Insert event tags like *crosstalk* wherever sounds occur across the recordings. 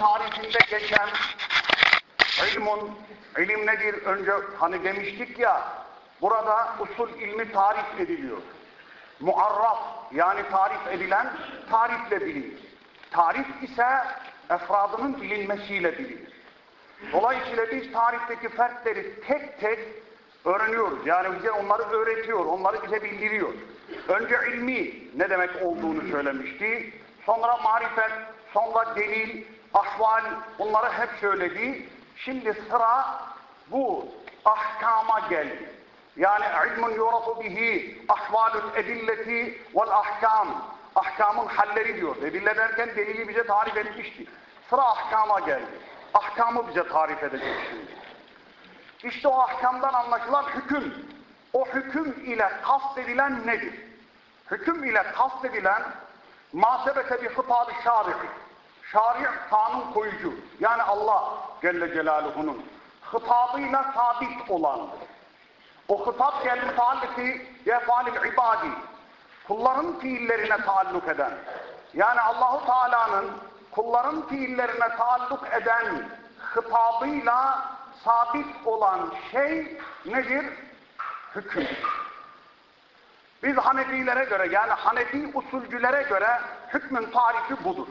tarifinde geçen ilmun, ilim nedir? Önce hani demiştik ya, burada usul ilmi tarif ediliyor. Muarraf, yani tarif edilen tarifle bilinir. Tarif ise efradının bilinmesiyle bilinir. Dolayısıyla biz tarifteki fertleri tek tek öğreniyoruz. Yani bize onları öğretiyor, onları bize bildiriyor. Önce ilmi ne demek olduğunu söylemişti. Sonra marifet, sonra delil, ahval bunları hep söyledi. Şimdi sıra bu ahkama geldi. Yani ilmun yurafu bihi ahvalul edilleti vel ahkam. Ahkamın halleri diyor. Edille derken delili bize tarif etmişti. Sıra ahkama geldi. Ahkamı bize tarif edecek şimdi. İşte o ahkamdan anlaşılan hüküm. O hüküm ile kastedilen nedir? Hüküm ile kastedilen masebete bir hıtabı şari. Şari kanun koyucu. Yani Allah Celle Celaluhu'nun hitabıyla sabit olandır. O hitap gel mütealliki yefalil ibadi. Kulların fiillerine taalluk eden. Yani Allahu Teala'nın kulların fiillerine taalluk eden hitabıyla sabit olan şey nedir? Hüküm. Biz Hanefilere göre yani Hanefi usulcülere göre hükmün tarifi budur.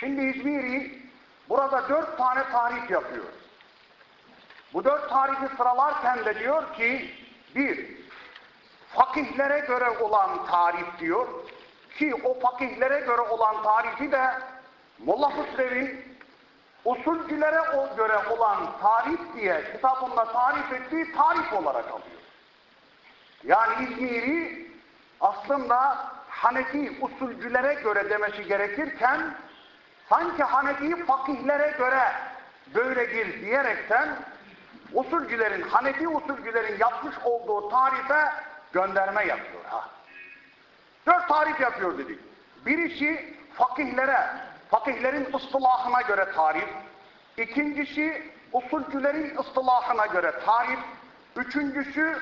Şimdi İzmiri burada dört tane tarif yapıyor. Bu dört tarifi sıralarken de diyor ki bir, fakihlere göre olan tarif diyor ki o fakihlere göre olan tarifi de Molla Hüsrev'in usulcülere göre olan tarif diye kitabında tarif ettiği tarif olarak alıyor. Yani İzmiri aslında Hanefi usulcülere göre demesi gerekirken sanki Hanefi fakihlere göre böyledir diyerekten usulcülerin, Hanefi usulcülerin yapmış olduğu tarife gönderme yapıyor. Ha. Dört tarif yapıyor dedik. Birisi fakihlere, fakihlerin ıstılahına göre tarif. İkincisi usulcülerin ıstılahına göre tarif. Üçüncüsü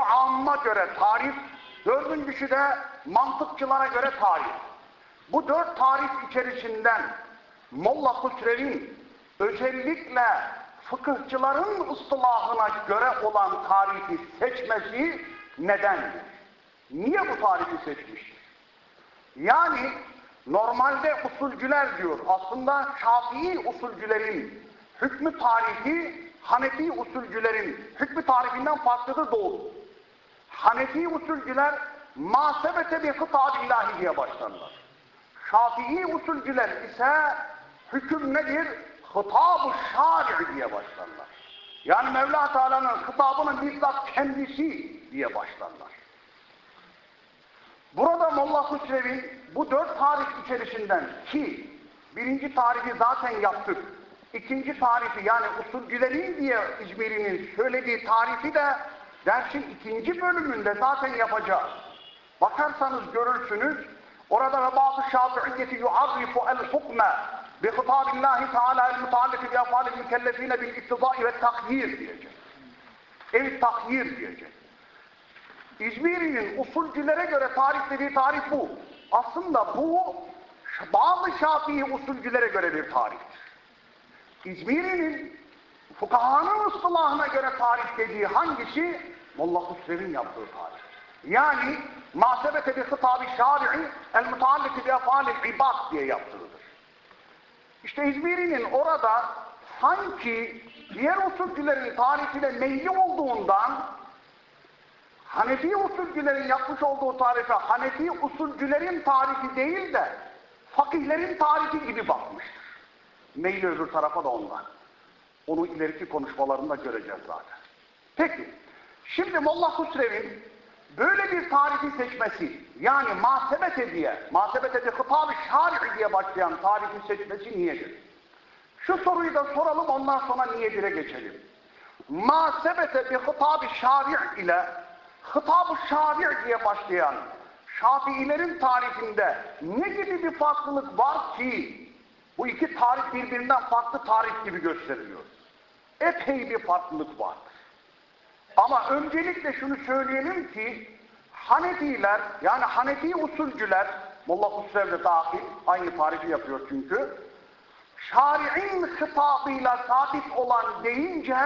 amma göre tarif. Dördüncüsü de mantıkçılara göre tarif. Bu dört tarif içerisinden Molla Hüsrev'in özellikle fıkıhçıların ıstılahına göre olan tarifi seçmesi nedendir? Niye bu tarifi seçmiş? Yani normalde usulcüler diyor. Aslında Şafii usulcülerin hükmü tarifi Hanefi usulcülerin hükmü tarifinden farklıdır doğru. Hanefi usulcüler masebete bir kıtabillahi diye başlarlar. Şafii usulcüler ise hüküm nedir? Hıtab-ı diye başlarlar. Yani Mevla Teala'nın hitabının bizzat kendisi diye başlarlar. Burada Molla Hüsrev'in bu dört tarif içerisinden ki birinci tarifi zaten yaptık. İkinci tarifi yani usulcülerin diye İzmir'inin söylediği tarifi de dersin ikinci bölümünde zaten yapacağız. Bakarsanız görürsünüz orada ve bazı şafi'iyyeti yuarrifu el hukme bi hitabillahi teala el mutallifi bi afalil mükellefine bil iktidai ve tahyir diyecek. El tahyir diyecek. İzmiri'nin usulcülere göre tariflediği tarif bu. Aslında bu bazı Şafii usulcülere göre bir tariftir. İzmiri'nin fukahanın ıstılahına göre tarif dediği hangisi? Molla Hüsrev'in yaptığı tarif. Yani masebete bir hitab-ı şari'i el mutalliki bi ibad diye yaptığıdır. İşte İzmiri'nin orada sanki diğer usulcülerin tarifine meyli olduğundan Hanefi usulcülerin yapmış olduğu tarife Hanefi usulcülerin tarifi değil de fakihlerin tarifi gibi bakmıştır. Meyli öbür tarafa da ondan. Onu ileriki konuşmalarında göreceğiz zaten. Peki, şimdi Molla Hüsrev'in böyle bir tarifi seçmesi, yani mahsebete diye, mahsebete de hıtab-ı şari diye başlayan tarifi seçmesi niyedir? Şu soruyu da soralım ondan sonra niyedire geçelim. Mahsebete bir hıtab-ı ile Hıtab-ı diye başlayan Şafiilerin tarifinde ne gibi bir farklılık var ki bu iki tarif birbirinden farklı tarif gibi gösteriliyor. Epey bir farklılık var. Ama öncelikle şunu söyleyelim ki Hanefiler yani Hanefi usulcüler Molla Husrev de dahil aynı tarifi yapıyor çünkü. Şari'in hitabıyla sabit olan deyince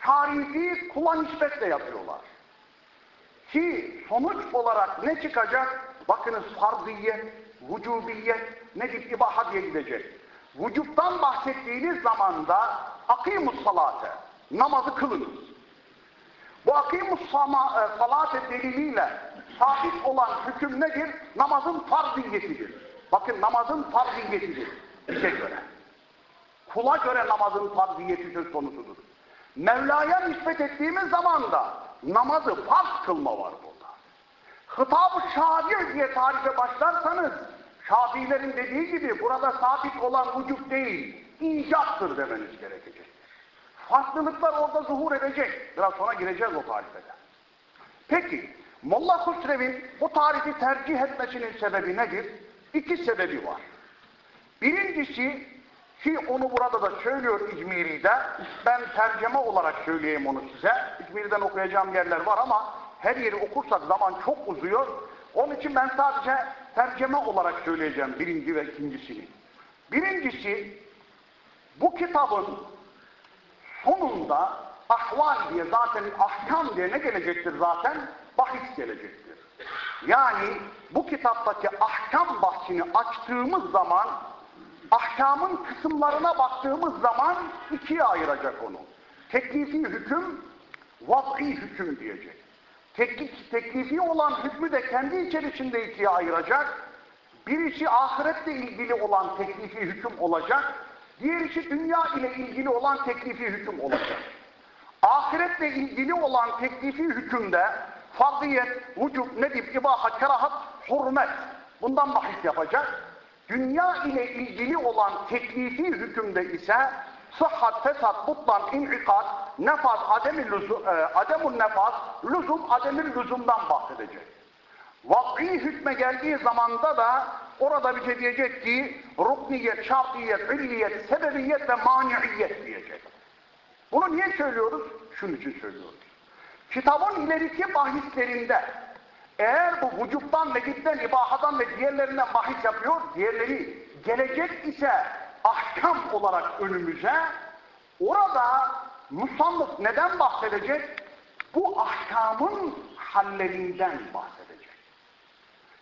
tarifi kula nispetle yapıyorlar. Ki sonuç olarak ne çıkacak? Bakınız farziyet, vücubiyet, nedir ibaha diye gidecek. Vücuttan bahsettiğiniz zaman da akimus salate, namazı kılınız. Bu akimus e, salate deliliyle sabit olan hüküm nedir? Namazın farziyetidir. Bakın namazın farziyetidir bize göre. Kula göre namazın farziyeti söz konusudur. Mevla'ya nispet ettiğimiz zaman da namazı farz kılma var burada. Hitab-ı şadir diye tarife başlarsanız Şafiilerin dediği gibi burada sabit olan vücut değil, icattır demeniz gerekecek. Farklılıklar orada zuhur edecek. Biraz sonra gireceğiz o tarifede. Peki, Molla Husrev'in bu tarifi tercih etmesinin sebebi nedir? İki sebebi var. Birincisi, ki onu burada da söylüyor İzmiri'de, ben tercüme olarak söyleyeyim onu size. İzmiri'den okuyacağım yerler var ama her yeri okursak zaman çok uzuyor. Onun için ben sadece tercüme olarak söyleyeceğim birinci ve ikincisini. Birincisi, bu kitabın sonunda ahval diye zaten ahkam diye ne gelecektir zaten? Bahis gelecektir. Yani bu kitaptaki ahkam bahsini açtığımız zaman ahkamın kısımlarına baktığımız zaman ikiye ayıracak onu. Teklifi hüküm, vaz'i hüküm diyecek. Teklif, teklifi olan hükmü de kendi içerisinde ikiye ayıracak. Birisi ahiretle ilgili olan teklifi hüküm olacak. Diğerisi dünya ile ilgili olan teklifi hüküm olacak. Ahiretle ilgili olan teklifi hükümde fardiyet, vücub, nedip, ibaha, kerahat, hurmet bundan bahis yapacak. Dünya ile ilgili olan teklifi hükümde ise sıhhat, fesat, butlan, in'ikat, nefaz, ademil lüzum, e, ademun nefaz, lüzum, ademil lüzumdan bahsedecek. Vak'i hükme geldiği zamanda da orada bize diyecek ki rukniyet, şartiyet, illiyet, sebebiyet ve maniiyet diyecek. Bunu niye söylüyoruz? Şunun için söylüyoruz. Kitabın ileriki bahislerinde eğer bu vücuttan ve gitten, ibahadan ve diğerlerinden bahis yapıyor, diğerleri gelecek ise ahkam olarak önümüze, orada musannıf neden bahsedecek? Bu ahkamın hallerinden bahsedecek.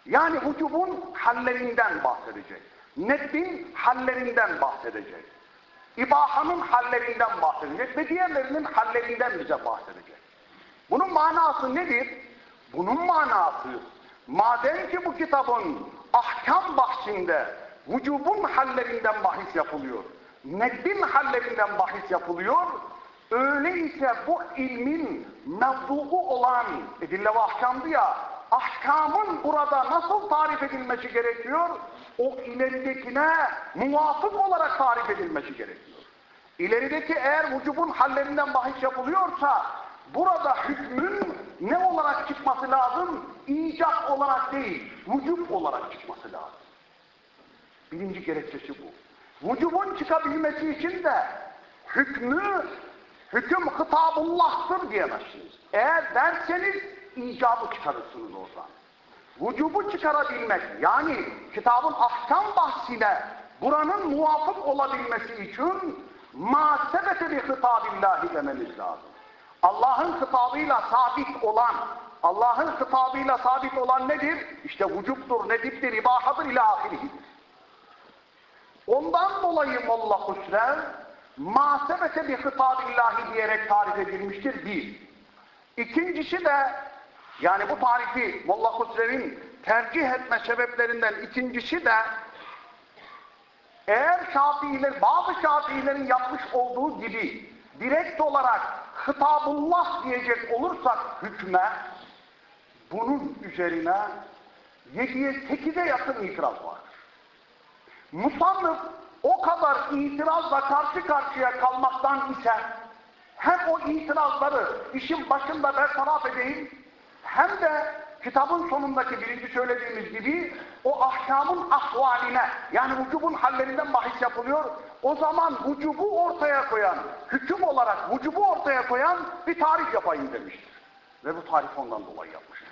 Yani vücubun hallerinden bahsedecek. Neddin hallerinden bahsedecek. İbahanın hallerinden bahsedecek ve diğerlerinin hallerinden bize bahsedecek. Bunun manası nedir? Bunun manası, madem ki bu kitabın ahkam bahsinde vücubun hallerinden bahis yapılıyor, neddin hallerinden bahis yapılıyor, öyleyse bu ilmin mevzuu olan edille ve ahkamdı ya, ahkamın burada nasıl tarif edilmesi gerekiyor? O ileridekine muvafık olarak tarif edilmesi gerekiyor. İlerideki eğer vücubun hallerinden bahis yapılıyorsa, burada hükmün ne olarak çıkması lazım? İcat olarak değil, vücub olarak çıkması lazım. Birinci gerekçesi bu. Vücubun çıkabilmesi için de hükmü, hüküm hitabullah'tır diyemezsiniz. Eğer derseniz icabı çıkarırsınız oradan. Vücubu çıkarabilmek, yani kitabın ahkam bahsine buranın muvafık olabilmesi için ma sebete bi hitabillahi demeniz lazım. Allah'ın hitabıyla sabit olan, Allah'ın hitabıyla sabit olan nedir? İşte vücuttur, nediptir, ibahadır ila ahirihidir. Ondan dolayı Molla Husrev masebete bir hitabillahi diyerek tarif edilmiştir. Bir. İkincisi de yani bu tarifi Molla Husrev'in tercih etme sebeplerinden ikincisi de eğer Şafiiler, bazı Şafiilerin yapmış olduğu gibi direkt olarak hitabullah diyecek olursak hükme bunun üzerine 7'ye 8'e yakın itiraz var. Musannıf o kadar itirazla karşı karşıya kalmaktan ise hem o itirazları işin başında bertaraf edeyim hem de kitabın sonundaki birinci söylediğimiz gibi o ahkamın ahvaline yani vücubun hallerinden bahis yapılıyor. O zaman vücubu ortaya koyan, hüküm olarak vücubu ortaya koyan bir tarih yapayım demiştir. Ve bu tarih ondan dolayı yapmıştır.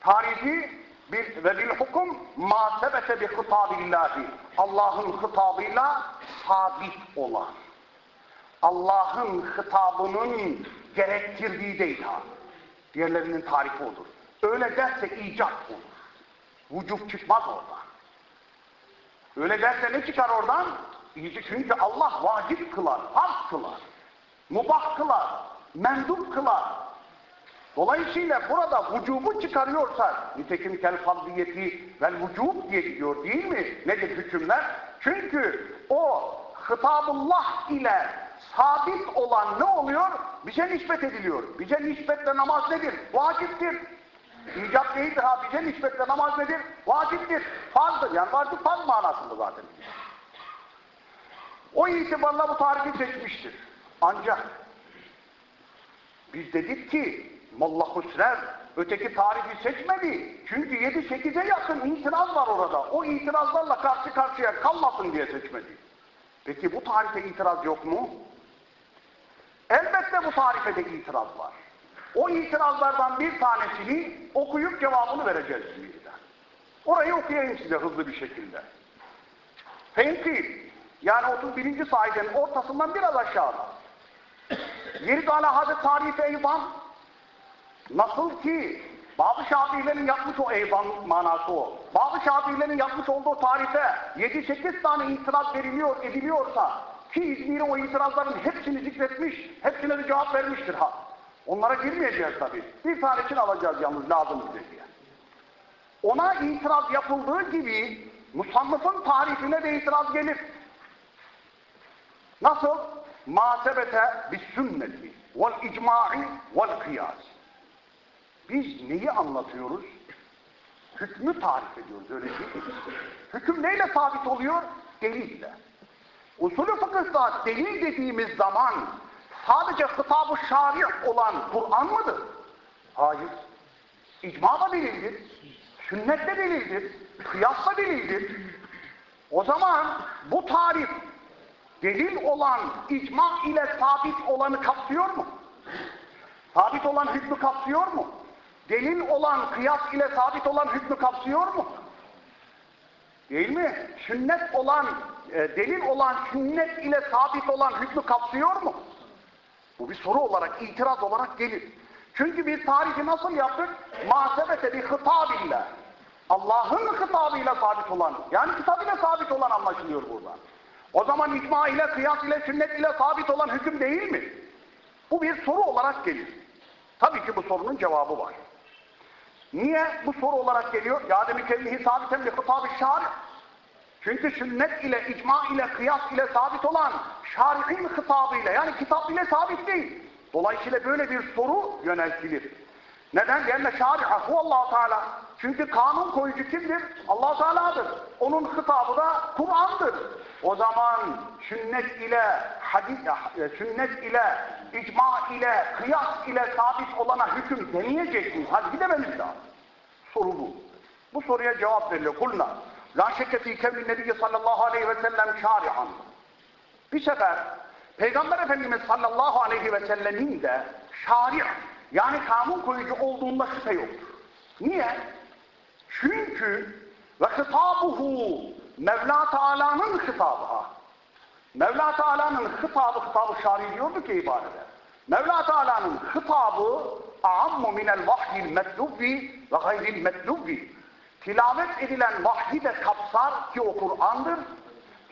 Tarihi bil, ve bil hukum ma sebete bi hitabillahi. Allah'ın hitabıyla sabit olan. Allah'ın hitabının gerektirdiği değil ha. Diğerlerinin tarifi odur. Öyle derse icat olur. Vücub çıkmaz oradan. Öyle derse ne çıkar oradan? Çünkü Allah vacip kılar, farz kılar, mubah kılar, mendup kılar. Dolayısıyla burada vücubu çıkarıyorsa, nitekim kel fardiyeti vel vücub diye gidiyor değil mi? Nedir hükümler? Çünkü o hitabullah ile sabit olan ne oluyor? Bize nispet ediliyor. Bize nispetle namaz nedir? Vaciptir. İcap değildir ha. Bize nispetle namaz nedir? Vaciptir. Farzdır. Yani vacip farz manasında zaten. O itibarla bu tarifi seçmiştir. Ancak biz dedik ki Molla Husrev öteki tarifi seçmedi. Çünkü 7-8'e yakın itiraz var orada. O itirazlarla karşı karşıya kalmasın diye seçmedi. Peki bu tarife itiraz yok mu? Elbette bu tarifede itiraz var. O itirazlardan bir tanesini okuyup cevabını vereceğiz şimdi. Orayı okuyayım size hızlı bir şekilde. Fenkil, yani 31. sayfanın ortasından biraz aşağıda. Yerid ala hadet tarifi eyvan, nasıl ki bazı Şafiilerin yapmış o eyvan manası o. Bazı Şafiilerin yapmış olduğu tarife 7-8 tane itiraz veriliyor, ediliyorsa ki İzmir'e o itirazların hepsini zikretmiş, hepsine de cevap vermiştir ha. Onlara girmeyeceğiz tabii. Bir tanesini alacağız yalnız lazım bize diye. Ona itiraz yapıldığı gibi musannıfın tarifine de itiraz gelir. Nasıl? Ma sebete bis sünneti vel icma'i vel kıyas. Biz neyi anlatıyoruz? Hükmü tarif ediyoruz öyle değil? Hüküm neyle sabit oluyor? Delille. Usulü fıkıhta delil dediğimiz zaman sadece hitab-ı şari' olan Kur'an mıdır? Hayır. İcma da delildir. Sünnet de delildir. Kıyas da delildir. O zaman bu tarif delil olan icma ile sabit olanı kapsıyor mu? Sabit olan hükmü kapsıyor mu? Delil olan kıyas ile sabit olan hükmü kapsıyor mu? Değil mi? Sünnet olan, e, delil olan sünnet ile sabit olan hükmü kapsıyor mu? Bu bir soru olarak, itiraz olarak gelir. Çünkü biz tarihi nasıl yaptık? Mahsebete bir hitabillah. Allah'ın hitabıyla sabit olan, yani kitabıyla sabit olan anlaşılıyor burada. O zaman icma ile, kıyas ile, sünnet ile sabit olan hüküm değil mi? Bu bir soru olarak gelir. Tabii ki bu sorunun cevabı var. Niye bu soru olarak geliyor? Yâdem-i kevnihi sabiten bir hitab-ı şari. Çünkü sünnet ile, icma ile, kıyas ile sabit olan şari'in hitabıyla yani kitap ile sabit değil. Dolayısıyla böyle bir soru yöneltilir. Neden? Yani şari'a huvallahu teala. Çünkü kanun koyucu kimdir? allah Teala'dır. Onun hitabı da Kur'an'dır. O zaman sünnet ile hadis, sünnet ile, icma ile, kıyas ile sabit olana hüküm demeyecek miyiz? Hadi gidememiz lazım. Soru bu. Bu soruya cevap veriliyor. Kulna. La şekke fî kevmin nebiyyi sallallahu aleyhi ve sellem şari'an. Bir sefer Peygamber Efendimiz sallallahu aleyhi ve sellemin de şari' yani kanun koyucu olduğunda şüphe yoktur. Niye? Çünkü ve hitabuhu Mevla Teala'nın hitabı ha. Mevla Teala'nın hitabı hitabı şari diyordu ki ibarede. Mevla Teala'nın hitabı ammu minel vahyil metlubi ve gayril metlubi. Tilavet edilen vahyi de kapsar ki o Kur'an'dır.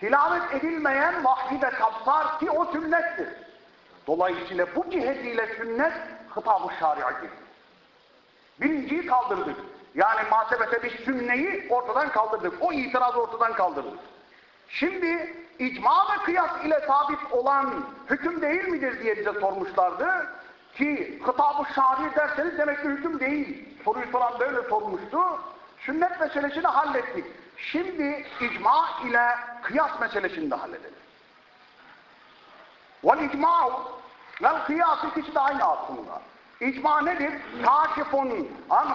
Tilavet edilmeyen vahyi de kapsar ki o sünnettir. Dolayısıyla bu cihetiyle sünnet hitab-ı şari'a gelir. Birinciyi kaldırdık. Yani masebete bir sünneyi ortadan kaldırdık. O itiraz ortadan kaldırdık. Şimdi icma ve kıyas ile sabit olan hüküm değil midir diye bize sormuşlardı. Ki hitab-ı şari derseniz demek ki hüküm değil. Soruyu soran böyle sormuştu. Sünnet meselesini hallettik. Şimdi icma ile kıyas meselesini de halledelim. Vel icma'u vel kıyas ikisi de aynı aslında. İcma nedir? Kaşifun an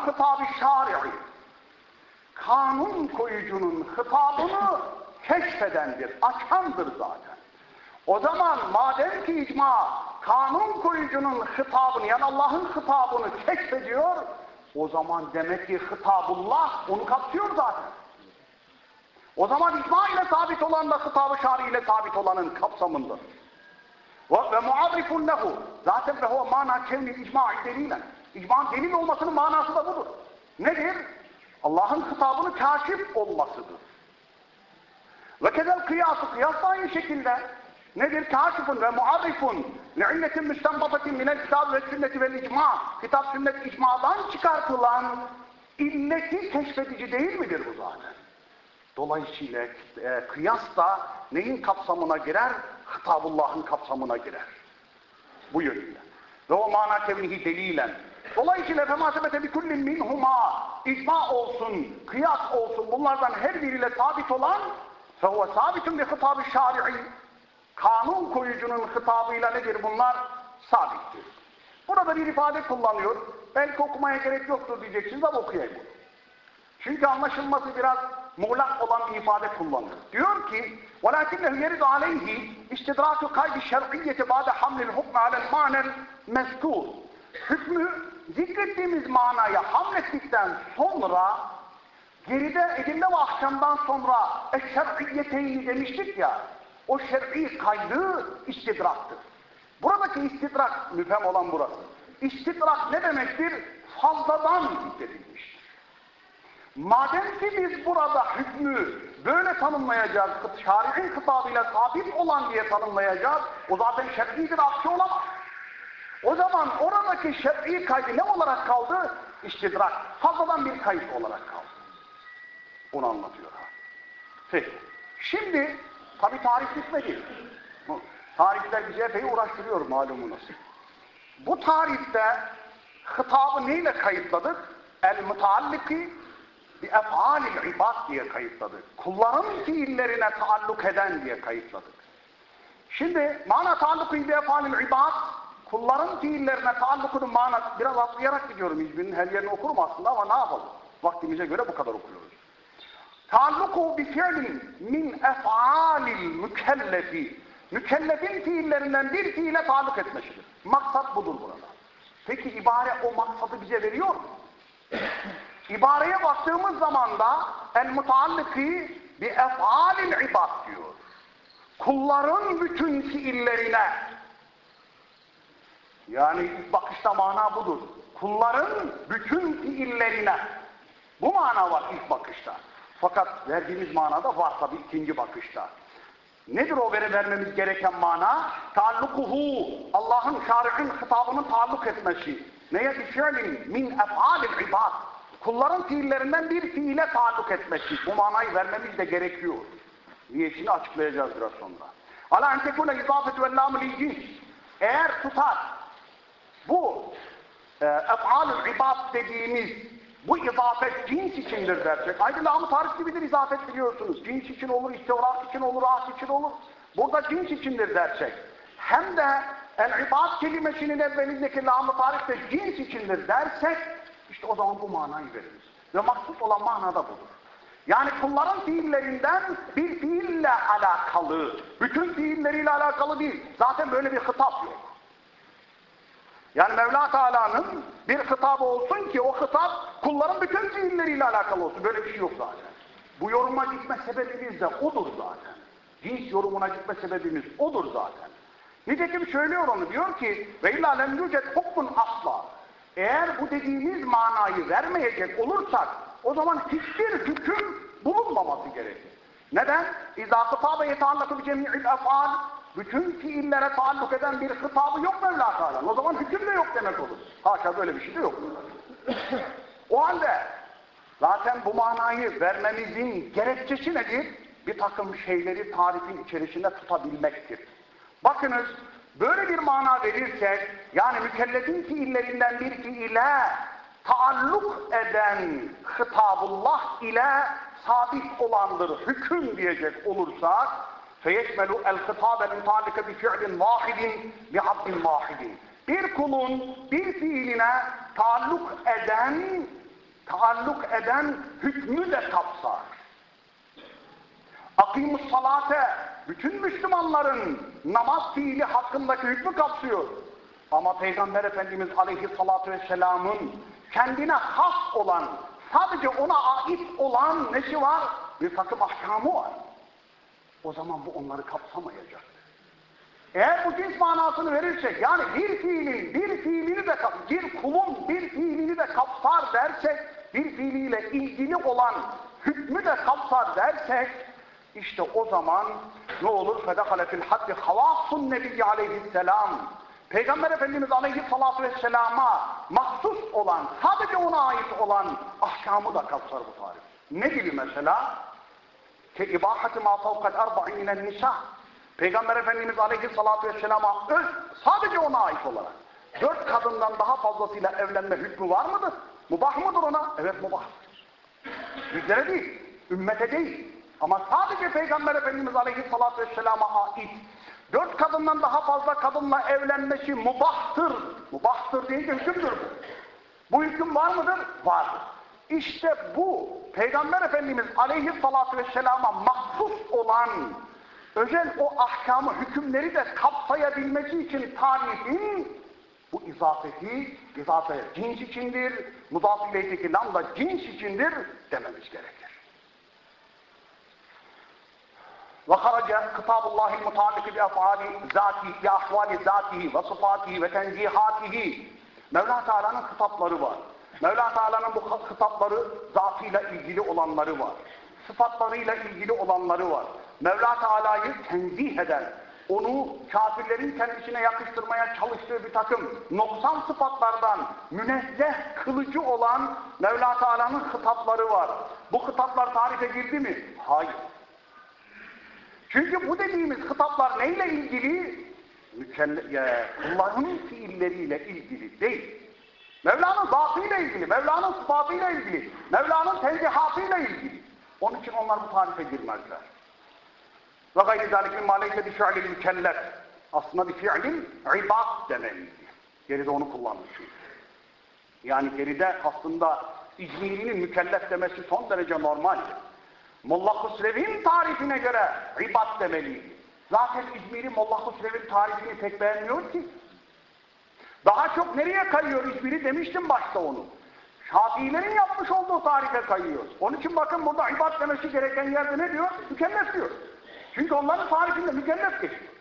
şari'i. Kanun koyucunun hitabını keşfedendir, açandır zaten. O zaman madem ki icma kanun koyucunun hitabını yani Allah'ın hitabını keşfediyor, O zaman demek ki hitabullah onu kapsıyor zaten. O zaman icma ile sabit olan da hitab-ı şari ile sabit olanın kapsamındır. Ve, muadrifun lehu. Zaten ve huve mana kevni icma'i delilen. İcma'nın delil olmasının manası da budur. Nedir? Allah'ın hitabını kaşif olmasıdır. Ve kezel kıyası, kıyas da aynı şekilde nedir? Kaşifun ve muarrifun li'illetin müstenbatetin minel kitab ve sünneti ve icma. Kitap, sünnet, icmadan çıkartılan illeti keşfedici değil midir bu zaten? Dolayısıyla e, kıyas da neyin kapsamına girer? Hitabullah'ın kapsamına girer. Bu yönüyle. Ve o mana kevnihi delilen. Dolayısıyla femasebete bi kullin minhuma icma olsun, kıyas olsun bunlardan her biriyle sabit olan fehuve sabitun bi hitab-ı şari'i kanun koyucunun hitabıyla nedir bunlar? Sabittir. Burada bir ifade kullanıyor. Belki okumaya gerek yoktur diyeceksiniz ama okuyayım. Çünkü anlaşılması biraz muğlak olan bir ifade kullanıyor. Diyor ki وَلَكِنَّهُ يَرِدُ عَلَيْهِ اِسْتِدْرَاكُ قَيْدِ الشَّرْقِيَّةِ بَعْدَ حَمْلِ الْحُكْمَ عَلَى الْمَعْنَ الْمَذْكُورِ Hükmü zikrettiğimiz manaya hamlettikten sonra geride edilme ve akşamdan sonra eşşer'iyeteyni demiştik ya o şer'i kaydı istidraktır. Buradaki istidrak müfhem olan burası. İstidrak ne demektir? Fazladan zikredilmiştir. Madem ki biz burada hükmü böyle tanımlayacağız, şari'in kitabıyla sabit olan diye tanımlayacağız, o zaten şer'idir, aksi olamaz. O zaman oradaki şer'i kaydı ne olarak kaldı? İstidrak. Fazladan bir kayıt olarak kaldı. Onu anlatıyor. Peki. Şimdi tabi tarih bitmedi. Tarihler bizi epey uğraştırıyor malumunuz. Bu tarihte hitabı neyle kayıtladık? El-mutalliki bi ef'alil ibad diye kayıtladık. Kulların fiillerine taalluk eden diye kayıtladık. Şimdi mana taalluku bi ef'alil ibad kulların fiillerine taallukunun manası biraz atlayarak gidiyorum İzmir'in her yerini okurum aslında ama ne yapalım? Vaktimize göre bu kadar okuyoruz. Taalluku bi fiilin min ef'alil mükellefi mükellefin fiillerinden bir fiile taalluk etmesidir. Maksat budur burada. Peki ibare o maksadı bize veriyor mu? İbareye baktığımız zaman da el mutalliki bi ef'alil ibad diyor. Kulların bütün fiillerine yani ilk bakışta mana budur. Kulların bütün fiillerine bu mana var ilk bakışta. Fakat verdiğimiz manada var tabi ikinci bakışta. Nedir o veri vermemiz gereken mana? Tallukuhu, Allah'ın şari'in hitabının taalluk etmesi. Neye bir fiilin min ef'alil ibad. Kulların fiillerinden bir fiile taalluk etmesi. Bu manayı vermemiz de gerekiyor. Niyetini açıklayacağız biraz sonra. Ala entekune izafetü vellamul cins. Eğer tutar bu e, ef'alül ibad dediğimiz bu izafet cins içindir dersek. Aynı lam-ı tarif gibidir izafet biliyorsunuz. Cins için olur, istevrak için olur, ahd için olur. Burada cins içindir dersek. Hem de el-ibad kelimesinin evvelindeki lam-ı tarif de cins içindir dersek işte o zaman bu manayı veririz. Ve maksut olan mana da budur. Yani kulların fiillerinden bir fiille alakalı, bütün fiilleriyle alakalı değil. Zaten böyle bir hitap yok. Yani Mevla Teala'nın bir hitabı olsun ki o hitap kulların bütün fiilleriyle alakalı olsun. Böyle bir şey yok zaten. Bu yoruma gitme sebebimiz de odur zaten. Cins yorumuna gitme sebebimiz odur zaten. Nitekim söylüyor onu diyor ki ve illa lem yücet asla. Eğer bu dediğimiz manayı vermeyecek olursak o zaman hiçbir hüküm bulunmaması gerekir. Neden? İzâ hıtabe yetallakı bi cemi'il ef'al bütün fiillere taalluk eden bir hitabı yok Mevla Teala'nın. O zaman hüküm de yok demek olur. Haşa böyle bir şey de yok. o halde zaten bu manayı vermemizin gerekçesi nedir? Bir takım şeyleri tarifin içerisinde tutabilmektir. Bakınız böyle bir mana verirsek yani mükellefin fiillerinden bir fiile taalluk eden hitabullah ile sabit olandır hüküm diyecek olursak فَيَشْمَلُ الْخِطَابَ الْمُتَعَلِّكَ بِفِعْلٍ وَاحِدٍ بِعَبْدٍ وَاحِدٍ Bir kulun bir fiiline taalluk eden taalluk eden hükmü de kapsar. Akimus salate bütün Müslümanların namaz fiili hakkındaki hükmü kapsıyor. Ama Peygamber Efendimiz aleyhissalatü vesselamın kendine has olan, sadece ona ait olan neşi var? Bir takım ahkamı var. O zaman bu onları kapsamayacak. Eğer bu cins manasını verirsek, yani bir fiilin, bir fiilini de, bir kulun bir fiilini de kapsar dersek, bir fiiliyle ilgili olan hükmü de kapsar dersek, işte o zaman ne olur? فَدَخَلَ فِي الْحَدِّ خَوَاصُ النَّبِيِّ aleyhisselam. Peygamber Efendimiz aleyhissalatu vesselama mahsus olan, sadece ona ait olan ahkamı da kapsar bu tarif. Ne gibi mesela? Ke ibahati ma fevkal arba'i minen nisa. Peygamber Efendimiz aleyhissalatu vesselama öz, sadece ona ait olarak. Dört kadından daha fazlasıyla evlenme hükmü var mıdır? Mubah mıdır ona? Evet mubah. Bizlere değil, ümmete değil. Ama sadece Peygamber Efendimiz aleyhissalatu vesselama ait. Dört kadından daha fazla kadınla evlenmesi mubahtır. Mubahtır deyince hükümdür bu. Bu hüküm var mıdır? Vardır. İşte bu Peygamber Efendimiz aleyhissalatu vesselama mahsus olan özel o ahkamı, hükümleri de kapsayabilmesi için tarifin bu izafeti, izafe cins içindir, mudaf ileydeki lam da cins içindir dememiz gerekir. Ve haraca kitabullahil mutaliki bi efali zati, bi ahvali zatihi ve ve tenzihatihi. Mevla Teala'nın kitapları var. Mevla Teala'nın bu kitapları zatıyla ilgili olanları var. Sıfatlarıyla ilgili olanları var. Mevla Teala'yı tenzih eden, onu kafirlerin kendisine yakıştırmaya çalıştığı bir takım noksan sıfatlardan münezzeh kılıcı olan Mevla Teala'nın kitapları var. Bu kitaplar tarife girdi mi? Hayır. Çünkü bu dediğimiz kitaplar neyle ilgili? Kulların fiilleriyle ilgili değil. Mevla'nın zatıyla ilgili, Mevla'nın sıfatıyla ilgili, Mevla'nın tenzihatıyla ilgili. Onun için onlar bu tarife girmezler. Ve gayri zalikin maleyse bir fi'lil mükellef. Aslında bir fi'lin ibad demeliydi. Geride onu kullanmış. Yani geride aslında İzmir'inin mükellef demesi son derece normaldir. Molla Husrev'in tarifine göre ibad demeliydi. Zaten İzmir'i Molla Husrev'in tarifini pek beğenmiyor ki. Daha çok nereye kayıyor İzmir'i demiştim başta onu. Şafiilerin yapmış olduğu tarife kayıyor. Onun için bakın burada ibad demesi gereken yerde ne diyor? Mükellef diyor. Çünkü onların tarifinde mükellef geçiyor.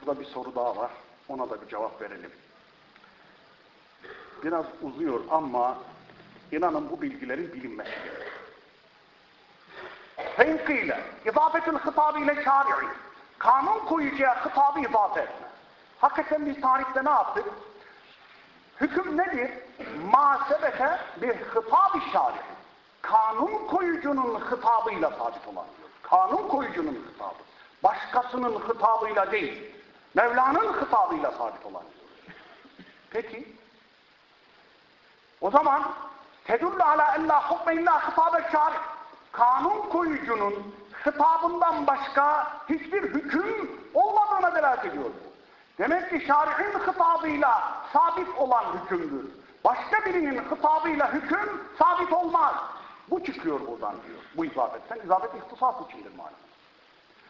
Burada bir soru daha var. Ona da bir cevap verelim. Biraz uzuyor ama inanın bu bilgilerin bilinmesi gerekiyor. Fenkile, izafetül hitabı ile şari'i. Kanun koyucuya hitabı izafe etme. Hakikaten biz tarihte ne yaptık? Hüküm nedir? Masebete bir hitab-ı şari'i. Kanun koyucunun hitabıyla sabit olan. Kanun koyucunun hitabı. Başkasının hitabıyla değil. Mevla'nın hitabıyla sabit olan. Peki. O zaman tedullu ala ella hukme illa hitabe şari. Kanun koyucunun hitabından başka hiçbir hüküm olmadığına delalet ediyor. Demek ki şari'in hitabıyla sabit olan hükümdür. Başka birinin hitabıyla hüküm sabit olmaz. Bu çıkıyor buradan diyor. Bu izafetten. İzafet ihtisas içindir maalesef.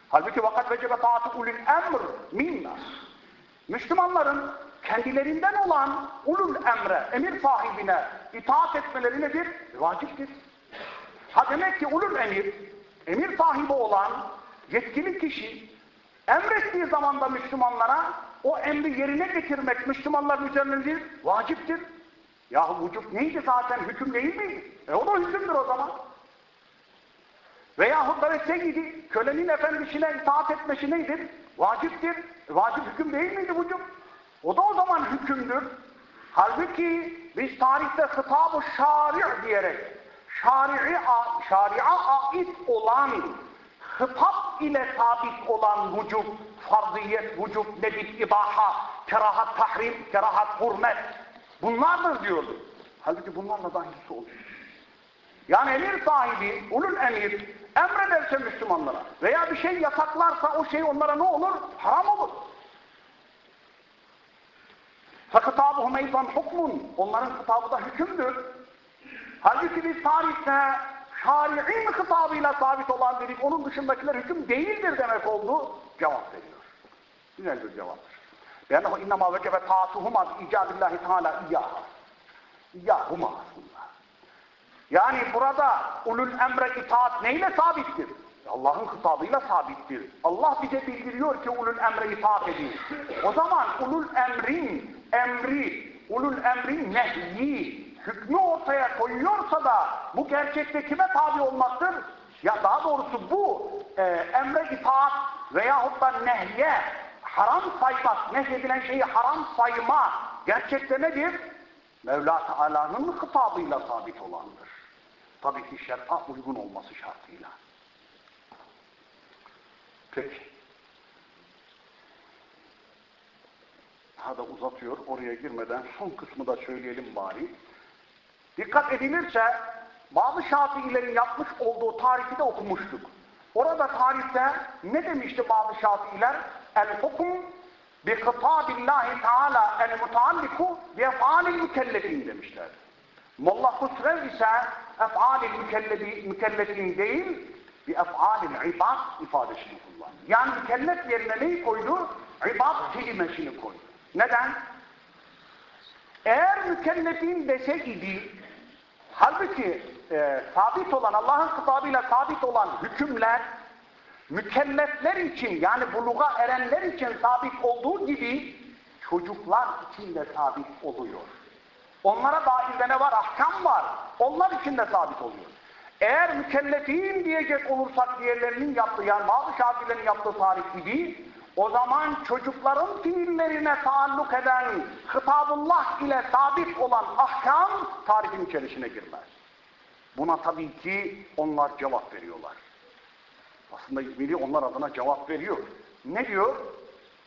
Halbuki vakat vecebe taatı ulul emr minna. Müslümanların kendilerinden olan ulul emre, emir sahibine itaat etmeleri nedir? Vaciptir. Ha demek ki ulul emir, emir sahibi olan yetkili kişi emrettiği zamanda Müslümanlara o emri yerine getirmek Müslümanların üzerindedir, vaciptir. Yahu vücut neydi zaten? Hüküm değil miydi? E o da hükümdür o zaman. Veyahut da seyyidi, kölenin efendisine itaat etmesi neydir? Vaciptir. E, vacip hüküm değil miydi vücut? O da o zaman hükümdür. Halbuki biz tarihte hitab-ı şari' diyerek şari'a şari'a ait olan hitap ile sabit olan vücut, farziyet, vücut, nedik, ibaha, kerahat, tahrim, kerahat, hürmet bunlardır diyordu. Halbuki bunlarla da hangisi oluyor? Yani emir sahibi, ulul emir emrederse Müslümanlara veya bir şey yasaklarsa o şey onlara ne olur? Haram olur. فَكِتَابُهُمْ اَيْضًا hukmun. Onların kitabı da hükümdür. Halbuki biz tarihte şari'in kitabıyla sabit olan dedik, onun dışındakiler hüküm değildir demek oldu. Cevap veriyor. Güzel bir cevaptır. Beyannahu innema vecebe taatuhuma bi icadillahi teala iyyaha. İyyahuma aslında. Yani burada ulul emre itaat neyle sabittir? Allah'ın hitabıyla sabittir. Allah bize bildiriyor ki ulul emre itaat edin. O zaman ulul emrin emri, ulul emrin nehyi, hükmü ortaya koyuyorsa da bu gerçekte kime tabi olmaktır? Ya daha doğrusu bu e, emre itaat veyahut da nehye haram saymak, nehyedilen şeyi haram sayma gerçekte nedir? Mevla Teala'nın hitabıyla sabit olandır. Tabii ki şer'a uygun olması şartıyla. Peki. Daha da uzatıyor. Oraya girmeden son kısmı da söyleyelim bari. Dikkat edilirse bazı Şafiilerin yapmış olduğu tarifi de okumuştuk. Orada tarifte ne demişti bazı Şafiiler? El hukum bi kıtabillahi teala el mutalliku bi ef'alil mükellefin demişler. Molla Husrev ise ef'alil mükellefi, mükellefin değil bi ef'alil ibad ifadesini kullandı. Yani mükellef yerine neyi koydu? İbad kelimesini koydu. Neden? Eğer mükellefin dese idi Halbuki e, sabit olan, Allah'ın kitabıyla sabit olan hükümler mükellefler için yani buluğa erenler için sabit olduğu gibi çocuklar için de sabit oluyor. Onlara dair de ne var? Ahkam var. Onlar için de sabit oluyor. Eğer mükellefin diyecek olursak diğerlerinin yaptığı yani bazı şafilerin yaptığı tarih gibi o zaman çocukların fiillerine taalluk eden Hitabullah ile sabit olan ahkam tarifin içerisine girmez. Buna tabii ki onlar cevap veriyorlar. Aslında İzmiri onlar adına cevap veriyor. Ne diyor?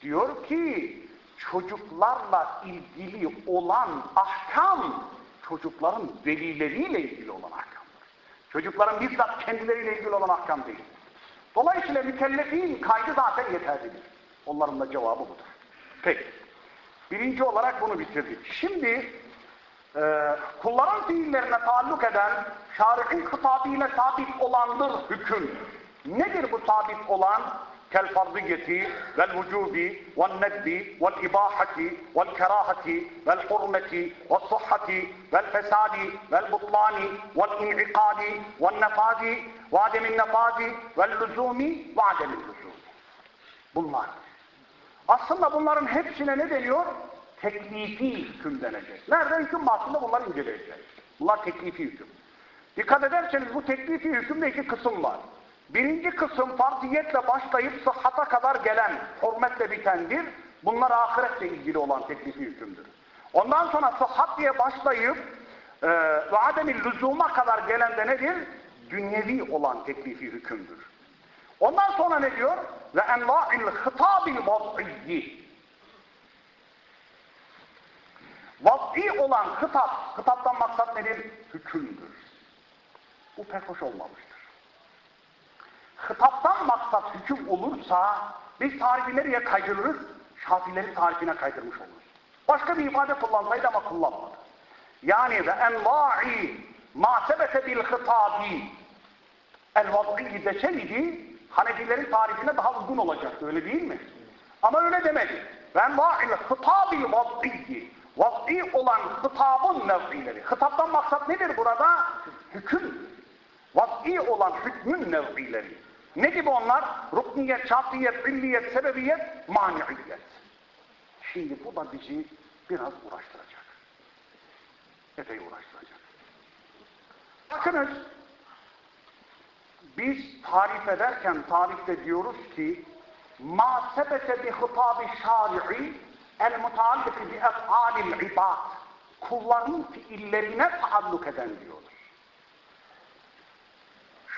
Diyor ki çocuklarla ilgili olan ahkam çocukların velileriyle ilgili olan ahkamdır. Çocukların bizzat kendileriyle ilgili olan ahkam değil. Dolayısıyla mükellefin kaydı zaten yeterlidir. Onların da cevabı budur. Peki. Birinci olarak bunu bitirdik. Şimdi e, kulların fiillerine taalluk eden şari'in hitabıyla sabit olandır hüküm. Nedir bu sabit olan? Kel farziyeti vel vücubi vel nedbi vel ibahati vel kerahati vel hurmeti vel sıhhati vel fesadi vel butlani vel in'ikadi vel nefazi ve ademin nefazi vel lüzumi ve ademin lüzumi. Bunlar. Aslında bunların hepsine ne deniyor? Teklifi hüküm denecek. Nerede hüküm aslında bunları inceleyeceğiz. Bunlar teklifi hüküm. Dikkat ederseniz bu teklifi hükümde iki kısım var. Birinci kısım farziyetle başlayıp sıhhata kadar gelen, hürmetle bitendir. Bunlar ahiretle ilgili olan teklifi hükümdür. Ondan sonra sıhhat diye başlayıp e, ve ademin lüzuma kadar gelen de nedir? Dünyevi olan teklifi hükümdür. Ondan sonra ne diyor? Ve enva'il hitabil vaz'iyyi. Vaz'i olan hitap, hitaptan maksat nedir? Hükümdür. Bu pek hoş olmamıştır. Hitaptan maksat hüküm olursa biz tarifi nereye kaydırırız? Şafilerin tarifine kaydırmış oluruz. Başka bir ifade kullansaydı ama kullanmadı. Yani ve enva'i ma sebete bil hitabi el vaz'i deseydi Hanefilerin tarifine daha uygun olacaktı öyle değil mi? Ama öyle demedi. Ben va'il hitabil vaz'i vaz'i olan hitabın nev'ileri. Hitaptan maksat nedir burada? Hüküm. Vaz'i olan hükmün nev'ileri. Ne gibi onlar? Rukniyet, şartiyet, illiyet, sebebiyet, mani'iyet. Şimdi bu da bizi biraz uğraştıracak. Epey uğraştıracak. Bakınız, biz tarif ederken tarifte diyoruz ki ma sebete bi hitabi şari'i el mutalliki bi ef'alil ibad kulların fiillerine taalluk eden diyoruz.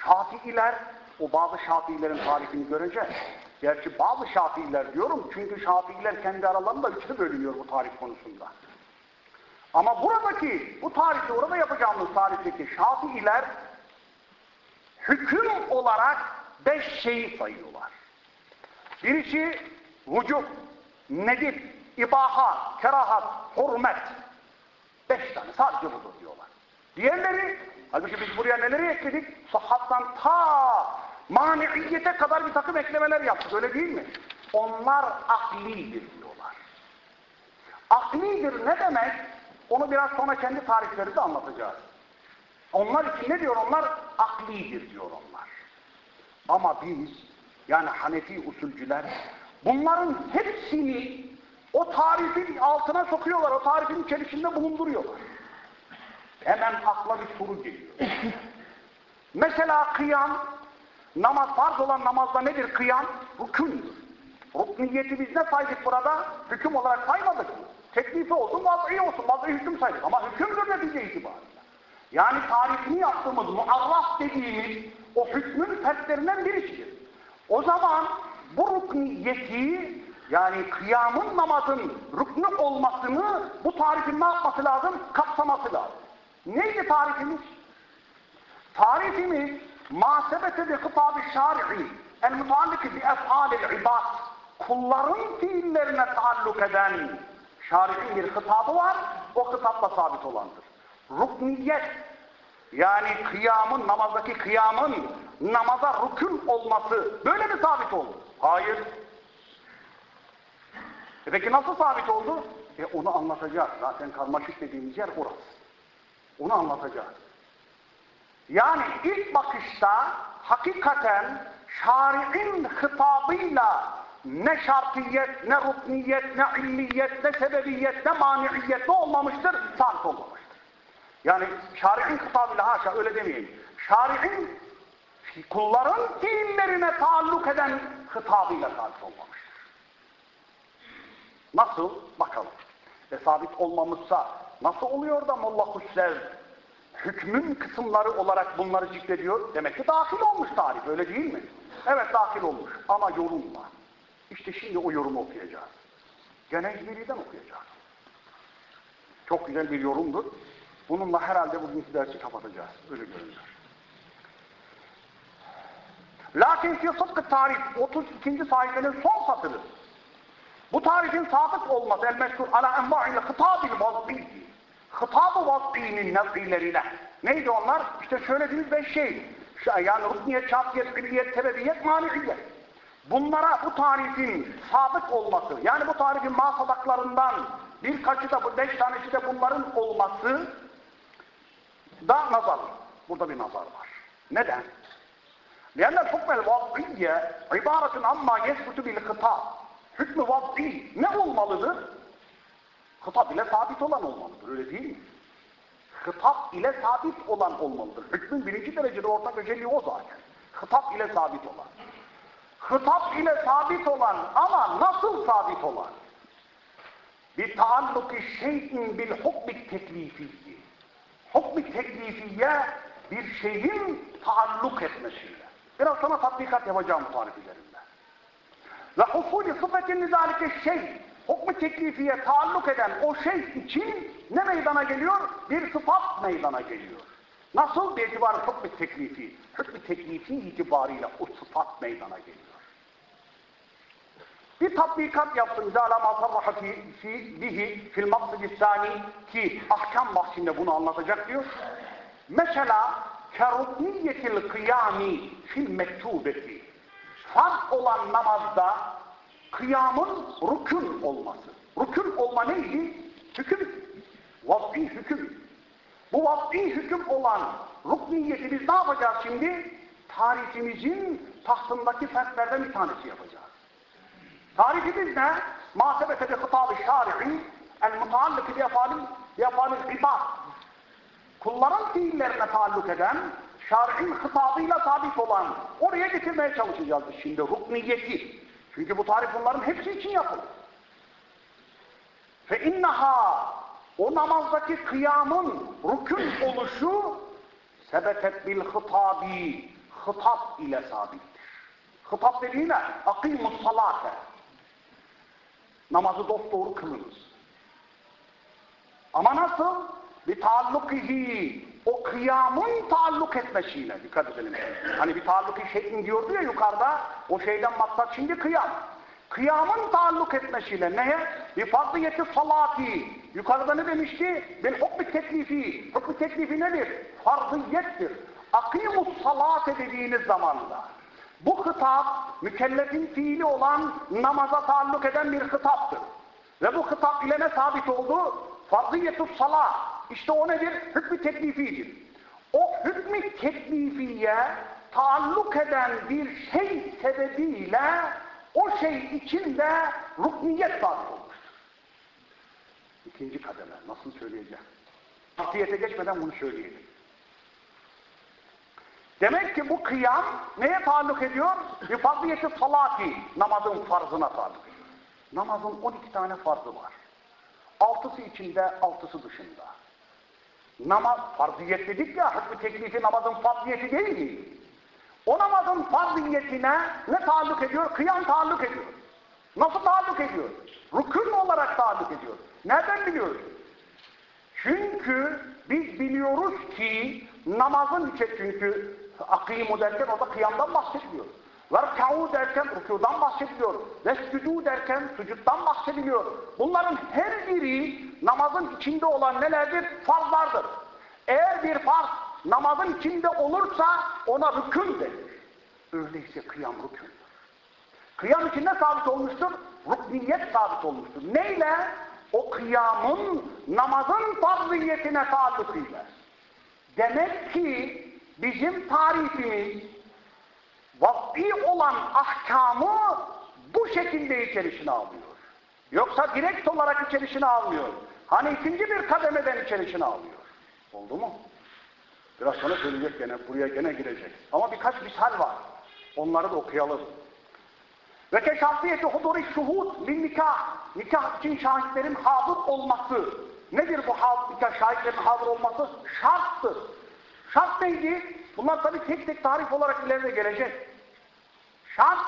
Şafiiler o bazı Şafiilerin tarifini göreceğiz. Gerçi bazı Şafiiler diyorum çünkü Şafiiler kendi aralarında üçe bölünüyor bu tarif konusunda. Ama buradaki, bu tarihte orada yapacağımız tarihteki Şafiiler hüküm olarak beş şeyi sayıyorlar. Birisi vücub, nedip, ibaha, kerahat, hürmet. Beş tane sadece budur diyorlar. Diğerleri, halbuki biz buraya neleri ekledik? Sahattan ta maniiyete kadar bir takım eklemeler yaptık öyle değil mi? Onlar aklidir diyorlar. Aklidir ne demek? Onu biraz sonra kendi tarifleri de anlatacağız. Onlar için ne diyor onlar? Aklidir diyor onlar. Ama biz yani Hanefi usulcüler bunların hepsini o tarifin altına sokuyorlar. O tarifin içerisinde bulunduruyorlar. Hemen akla bir soru geliyor. *laughs* Mesela kıyam, namaz farz olan namazda nedir kıyam? Rükündür. Rukniyeti biz ne saydık burada? Hüküm olarak saymadık mı? Teklifi olsun, vaz'i olsun, vaz'i hüküm saydık. Ama hükümdür netice itibariyle. Yani tarifini yaptığımız muarraf dediğimiz o hükmün fertlerinden birisidir. O zaman bu rukniyeti yani kıyamın namazın rüknü olmasını bu tarifin ne yapması lazım? Kapsaması lazım. Neydi tarifimiz? Tarifimiz ma sebete bi hitab-ı şari'i el mutalliki bi ef'alil ibad kulların fiillerine taalluk eden şari'in bir hitabı var o hitapla sabit olandır. Rukniyet yani kıyamın, namazdaki kıyamın namaza rükün olması böyle mi sabit oldu? Hayır. E peki nasıl sabit oldu? E onu anlatacağız. Zaten karmaşık dediğimiz yer orası. Onu anlatacağız. Yani ilk bakışta hakikaten şari'in hitabıyla ne şartiyet, ne rukniyet, ne illiyet, ne sebebiyet, ne maniiyet ne olmamıştır? Sabit olmamıştır. Yani şari'in hitabıyla haşa öyle demeyin. Şari'in kulların fiillerine taalluk eden hitabıyla sabit olmamıştır. Nasıl? Bakalım. E sabit olmamışsa nasıl oluyor da Molla Hüsrev hükmün kısımları olarak bunları zikrediyor? Demek ki dahil olmuş tarif öyle değil mi? Evet dahil olmuş ama yorumla. İşte şimdi o yorumu okuyacağız. Gene İzmiri'den okuyacağız. Çok güzel bir yorumdur. Bununla herhalde bugünkü dersi kapatacağız. Öyle görünüyor. Lakin fi sıdkı tarif 32. sayfenin son satırı. Bu tarifin sadık olması el-meşhur ala enva'il hitabil vazbi. Hitab-ı vazbinin nev'ilerine. Neydi onlar? İşte söylediğimiz beş şey. Yani rukniyet, şartiyet, illiyet, sebebiyet, maniiyet. Bunlara bu tarifin sadık olması, yani bu tarifin masadaklarından birkaçı da, bu beş tanesi de bunların olması da nazar. Burada bir nazar var. Neden? لأن الحكم الوضعية عبارة عما يثبت بالخطاب. Hükmü vaz'i ne olmalıdır? Hitap ile sabit olan olmalıdır. Öyle değil mi? Hitap ile sabit olan olmalıdır. Hükmün birinci derecede ortak özelliği o zaten. Hitap ile sabit olan. Hitap ile sabit olan ama nasıl sabit olan? Bir taalluki şeyin bil hukmi teklifiyi. Hukmi teklifiye bir şeyin taalluk etmesiyle. Biraz sana tatbikat yapacağım bu tarifelerinde. Ve husulü sıfetin nizalike şey, hukmu teklifiye taalluk eden o şey için ne meydana geliyor? Bir sıfat meydana geliyor. Nasıl bir itibarı hukmu teklifi? Hukmu teklifi itibarıyla o sıfat meydana geliyor. Bir tatbikat yaptım. Zâlâ mâ sarraha fi, bihi fil maksidi sâni ki ahkam bahsinde bunu anlatacak diyor. Mesela kerukniyetil kıyami fil mektubeti farz olan namazda kıyamın rükün olması. Rükün olma neydi? Hüküm. Vaz'i hüküm. Bu vaz'i hüküm olan rukniyeti biz ne yapacağız şimdi? Tarifimizin tahtındaki fertlerden bir tanesi yapacağız. Tarifimiz ne? Ma sebete bi hitab-ı şari'i el-mutaallık bi efalil bi efalil ibad. Kulların fiillerine taalluk eden şer'in hitabıyla sabit olan oraya getirmeye çalışacağız şimdi rukniyeti. Çünkü bu tarif bunların hepsi için yapılır. Fe innaha o namazdaki kıyamın rükün oluşu sebetet bil hitabi hitap ile sabittir. Hitap dediği ne? Akimus salate. Namazı dosdoğru kılınız. Ama nasıl? Bir taallukihi o kıyamın taalluk etmesiyle dikkat edelim. Hani bir taalluki şeyin diyordu ya yukarıda o şeyden maksat şimdi kıyam. Kıyamın taalluk etmesiyle neye? Bir fardiyeti salati. Yukarıda ne demişti? Bil hukmi teklifi. Hukmi teklifi nedir? Fardiyettir. Akimus salate dediğiniz zamanda. Bu hitap mükellefin fiili olan namaza taalluk eden bir hitaptır. Ve bu hitap ile ne sabit oldu? Farziyetus salah. İşte o nedir? Hükmü teklifidir. O hükmü teklifiye taalluk eden bir şey sebebiyle o şey içinde rukniyet sabit. İkinci kademe. Nasıl söyleyeceğim? Tahtiyete geçmeden bunu söyleyelim. Demek ki bu kıyam neye taalluk ediyor? Bir fazliyeti salati, namazın farzına taalluk ediyor. Namazın 12 tane farzı var. Altısı içinde, altısı dışında. Namaz, farziyet dedik ya, hükmü teklifi namazın farziyeti değil mi? O namazın farziyetine ne taalluk ediyor? Kıyam taalluk ediyor. Nasıl taalluk ediyor? Rükün olarak taalluk ediyor. Nereden biliyoruz? Çünkü biz biliyoruz ki namazın içe çünkü akimu derken o da kıyamdan bahsediliyor. Verka'u derken rükudan bahsediliyor. Vescudu derken sucuttan bahsediliyor. Bunların her biri namazın içinde olan nelerdir? Farzlardır. Eğer bir farz namazın içinde olursa ona rükün denir. Öyleyse kıyam rükündür. Kıyam içinde sabit olmuştur. Rukniyet sabit olmuştur. Neyle? O kıyamın namazın farziyetine taallukuyla. Demek ki bizim tarifimiz vaz'i olan ahkamı bu şekilde içerisine alıyor. Yoksa direkt olarak içerisine almıyor. Hani ikinci bir kademeden içerisine alıyor. Oldu mu? Biraz sonra söyleyecek gene, buraya gene girecek. Ama birkaç misal var. Onları da okuyalım. Ve keşafiyeti huduri şuhud bin nikah. Nikah için şahitlerin hazır olması. Nedir bu hazır, nikah şahitlerin hazır olması? Şarttır. Şart neydi? Bunlar tabii tek tek tarif olarak ileride gelecek. Şart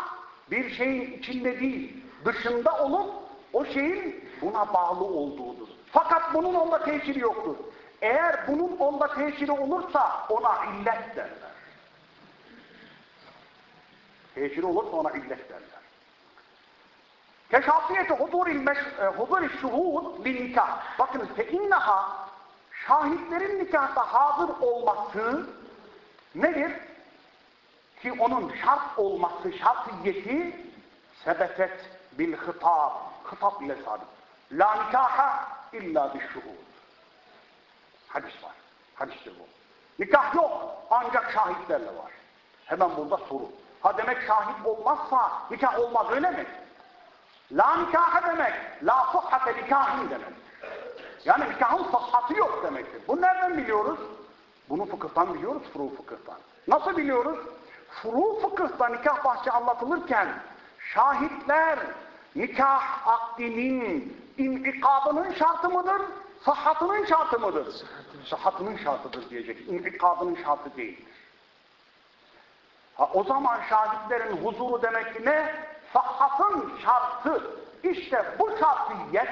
bir şeyin içinde değil, dışında olup o şeyin buna bağlı olduğudur. Fakat bunun onda tesiri yoktur. Eğer bunun onda tesiri olursa ona illet derler. Tesiri olursa ona illet derler. Keşafiyeti huduri şuhud bin nikah. Bakınız fe inneha şahitlerin nikahta hazır olması nedir? Ki onun şart olması, şartiyeti sebetet bil hitap. Hitap ile sabit. La nikaha illa bir şuhud. Hadis var. Hadistir bu. Nikah yok ancak şahitlerle var. Hemen burada soru. Ha demek şahit olmazsa nikah olmaz öyle mi? La nikaha demek, la sıhhate nikahin demek. Yani nikahın sıhhatı yok demektir. Bu nereden biliyoruz? Bunu fıkıhtan biliyoruz, furu fıkıhtan. Nasıl biliyoruz? Furu fıkıhta nikah bahsi anlatılırken şahitler nikah akdinin inikadının şartı mıdır? Sıhhatının şartı mıdır? Sıhhatının şartıdır diyecek. İnikadının şartı değil. Ha, o zaman şahitlerin huzuru demek ki ne? Sıhhatın şartı. İşte bu şartiyet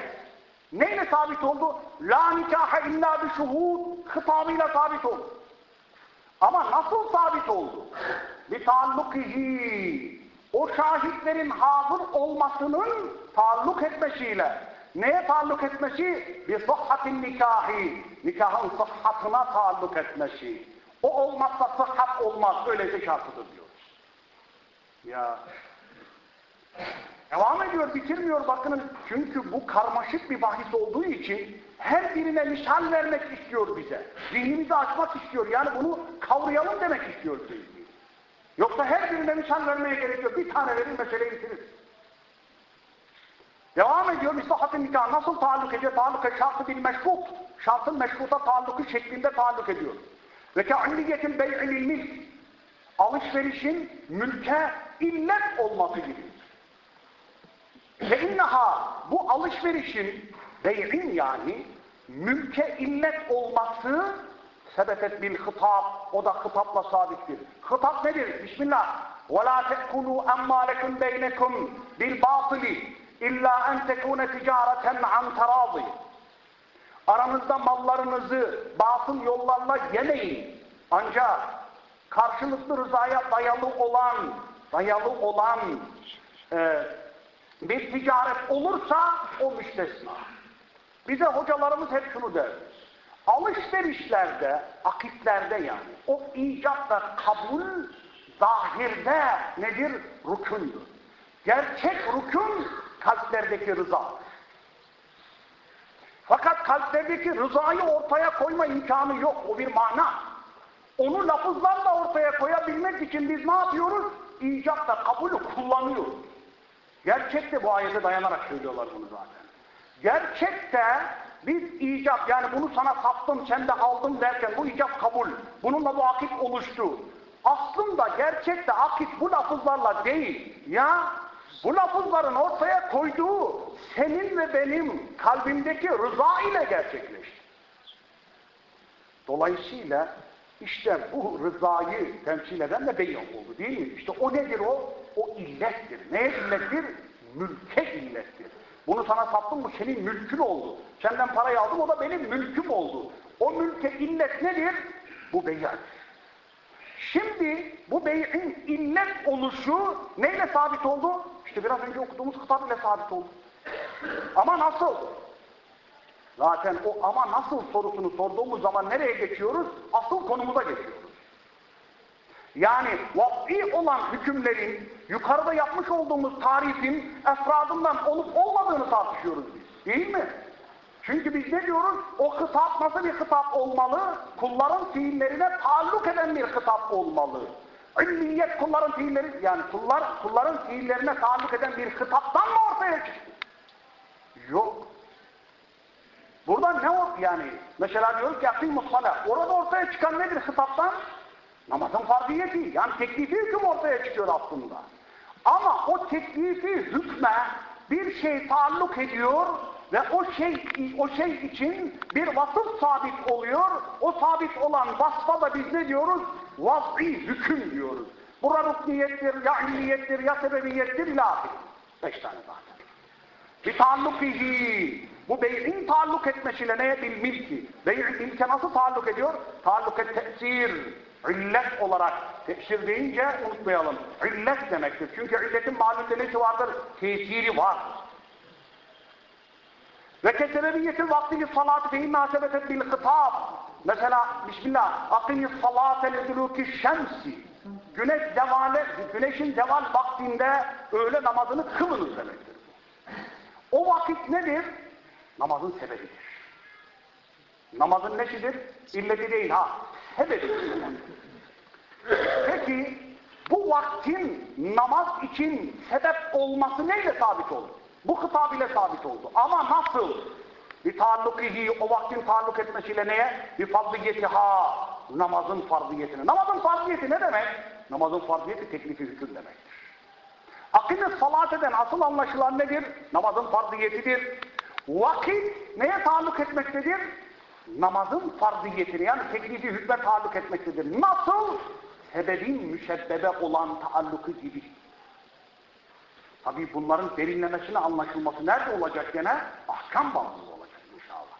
neyle sabit oldu? La nikahe illa bi şuhud hitabıyla sabit oldu. Ama nasıl sabit oldu? Bir tallukihi. O şahitlerin hazır olmasının taalluk etmesiyle. Neye taalluk etmesi? Bir sıhhatin nikahi. Nikahın sıhhatına taalluk etmesi. O olmazsa sıhhat olmaz. Öylece şartıdır diyoruz. Ya Devam ediyor, bitirmiyor bakınız. Çünkü bu karmaşık bir bahis olduğu için her birine misal vermek istiyor bize. Zihnimizi açmak istiyor. Yani bunu kavrayalım demek istiyor bizi. Yoksa her birine misal vermeye gerek yok. Bir tane verin meseleyi bitirir. Devam ediyor. Mislahat-ı nikah nasıl taalluk ediyor? Taalluk şartı bil meşrut. Şartın meşruta taalluku şeklinde taalluk ediyor. Ve ke'illiyetin bey'il. Alışverişin mülke illet olması gibi. Ve inneha bu alışverişin bey'in yani mülke illet olması sebetet bil hitap o da hitapla sabittir. Hitap nedir? Bismillah. وَلَا تَأْكُلُوا أَمَّالَكُمْ بَيْنَكُمْ بِالْبَاطِلِ إِلَّا أَنْ تَكُونَ تِجَارَةً عَنْ تَرَاضِ Aranızda mallarınızı batıl yollarla yemeyin. Ancak karşılıklı rızaya dayalı olan dayalı olan e, bir ticaret olursa o müstesna. Bize hocalarımız hep şunu der. Alışverişlerde, akitlerde yani o icap ve kabul zahirde nedir? Rükündür. Gerçek rükün kalplerdeki rıza. Fakat kalplerdeki rızayı ortaya koyma imkanı yok. O bir mana. Onu lafızlarla ortaya koyabilmek için biz ne yapıyoruz? İcapta kabulü kullanıyoruz. Gerçekte bu ayete dayanarak söylüyorlar bunu zaten. Gerçekte biz icap yani bunu sana sattım sen de aldın derken bu icap kabul. Bununla bu akit oluştu. Aslında gerçekte akit bu lafızlarla değil. Ya bu lafızların ortaya koyduğu senin ve benim kalbimdeki rıza ile gerçekleşti. Dolayısıyla işte bu rızayı temsil eden de beyan oldu değil mi? İşte o nedir o? O illettir. Neye illettir? Mülke illettir. Bunu sana sattım bu senin mülkün oldu. Senden parayı aldım o da benim mülküm oldu. O mülke illet nedir? Bu beyan. Şimdi bu bey'in illet oluşu neyle sabit oldu? İşte biraz önce okuduğumuz kitap ile sabit oldu. Ama nasıl? Zaten o ama nasıl sorusunu sorduğumuz zaman nereye geçiyoruz? Asıl konumuza geçiyoruz. Yani vakfi olan hükümlerin yukarıda yapmış olduğumuz tarifin efradından olup olmadığını tartışıyoruz biz. Değil mi? Çünkü biz ne diyoruz? O kitap nasıl bir kitap olmalı? Kulların fiillerine taalluk eden bir kitap olmalı. İlliyet kulların fiilleri, yani kullar, kulların fiillerine taalluk eden bir kitaptan mı ortaya çıktı? Yok. Burada ne o yani? Mesela diyoruz ki akimus salat. Orada ortaya çıkan nedir hitaptan? Namazın farziyeti. Yani teklifi hüküm ortaya çıkıyor aslında. Ama o teklifi hükme bir şey taalluk ediyor ve o şey o şey için bir vasıf sabit oluyor. O sabit olan vasfa da biz ne diyoruz? Vaz'i hüküm diyoruz. Bura rukniyettir, ya illiyettir, ya sebebiyettir, ilahi. Beş tane zaten. Bir taallukihi. Bu bey'in taalluk etmesiyle neye? Bil milki. Bey'in ilke nasıl taalluk ediyor? Taalluk et tesir. İllet olarak tesir deyince unutmayalım. İllet demektir. Çünkü illetin malumda nesi vardır? Tesiri var. Ve kesebebiyeti vaktini salatı fehi nasebetet bil hitab. Mesela Bismillah. Akimi salate leduluki şemsi. Güneş devale, güneşin deval vaktinde öğle namazını kılınız demektir. O vakit nedir? Namazın sebebidir. Namazın neşidir? İlleti değil ha. Sebebidir. Peki bu vaktin namaz için sebep olması neyle sabit oldu? Bu hitap ile sabit oldu. Ama nasıl? Bir taallukihi, o vaktin taalluk etmesiyle neye? Bir fazliyeti ha, namazın farziyetine. Namazın farziyeti ne demek? Namazın farziyeti teklifi hüküm demektir. Akide salat eden asıl anlaşılan nedir? Namazın farziyetidir. Vakit neye taalluk etmektedir? Namazın farziyetine yani teklifi hükme taalluk etmektedir. Nasıl? Sebebin müşebbebe olan taalluku gibi. Tabi bunların derinlemesine anlaşılması nerede olacak gene? Ahkam bağımlı olacak inşallah.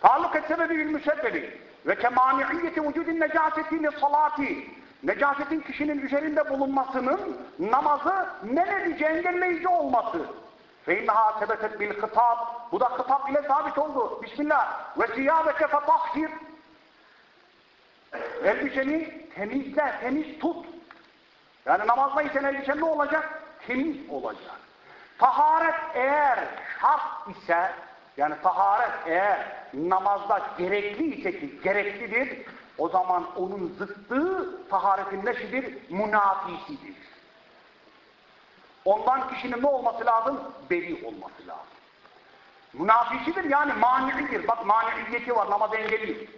Taalluk et sebebi bil müşebbebi ve kemani'iyyeti vücudin necaseti salati necasetin kişinin üzerinde bulunmasının namazı neledici, engelleyici olması. Fe inneha sebetet bil hitab. Bu da hitap ile sabit oldu. Bismillah. Ve siyâbeke fetahhir. Elbiseni temizle, temiz tut. Yani namazdayken elbisen ne olacak? Temiz olacak. Taharet eğer şart ise, yani taharet eğer namazda gerekli ise ki gereklidir, o zaman onun zıttığı taharetin neşidir? Münafisidir. Ondan kişinin ne olması lazım? Beri olması lazım. Münafisidir yani mani'idir. Bak mani'iyeti var, namaz engeli.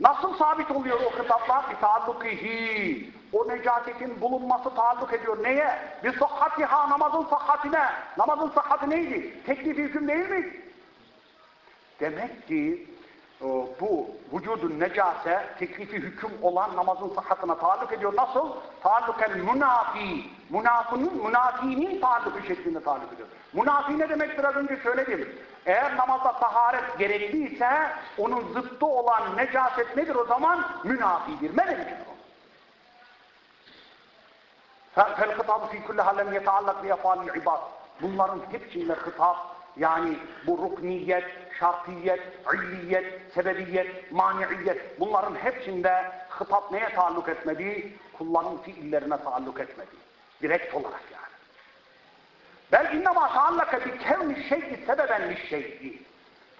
Nasıl sabit oluyor o kitaplar? Bir taallukihi. O necasetin bulunması taalluk ediyor. Neye? Bir sahhatiha, namazın sahhatine. Namazın sahhati neydi? Teklifi hüküm değil mi? Demek ki bu vücudun necase, teklifi hüküm olan namazın sıhhatına taalluk ediyor. Nasıl? Taalluken münafi. Münafının, münafinin taalluku şeklinde taalluk ediyor. Münafi ne demek biraz önce söyledim. Eğer namazda taharet gerekliyse onun zıttı olan necaset nedir o zaman? Münafidir. Melevidir o. فَالْخِطَابُ فِي كُلِّ هَلَمْ يَتَعَلَّقْ بِيَفَالِ الْعِبَادِ Bunların hepsinde hitap yani bu rukniyet, şartiyet, illiyet, sebebiyet, maniiyet bunların hepsinde hitap neye taalluk etmedi? Kulların fiillerine taalluk etmedi. Direkt olarak yani. Bel innema taallaka bi kevni şey'i sebeben li şey'i.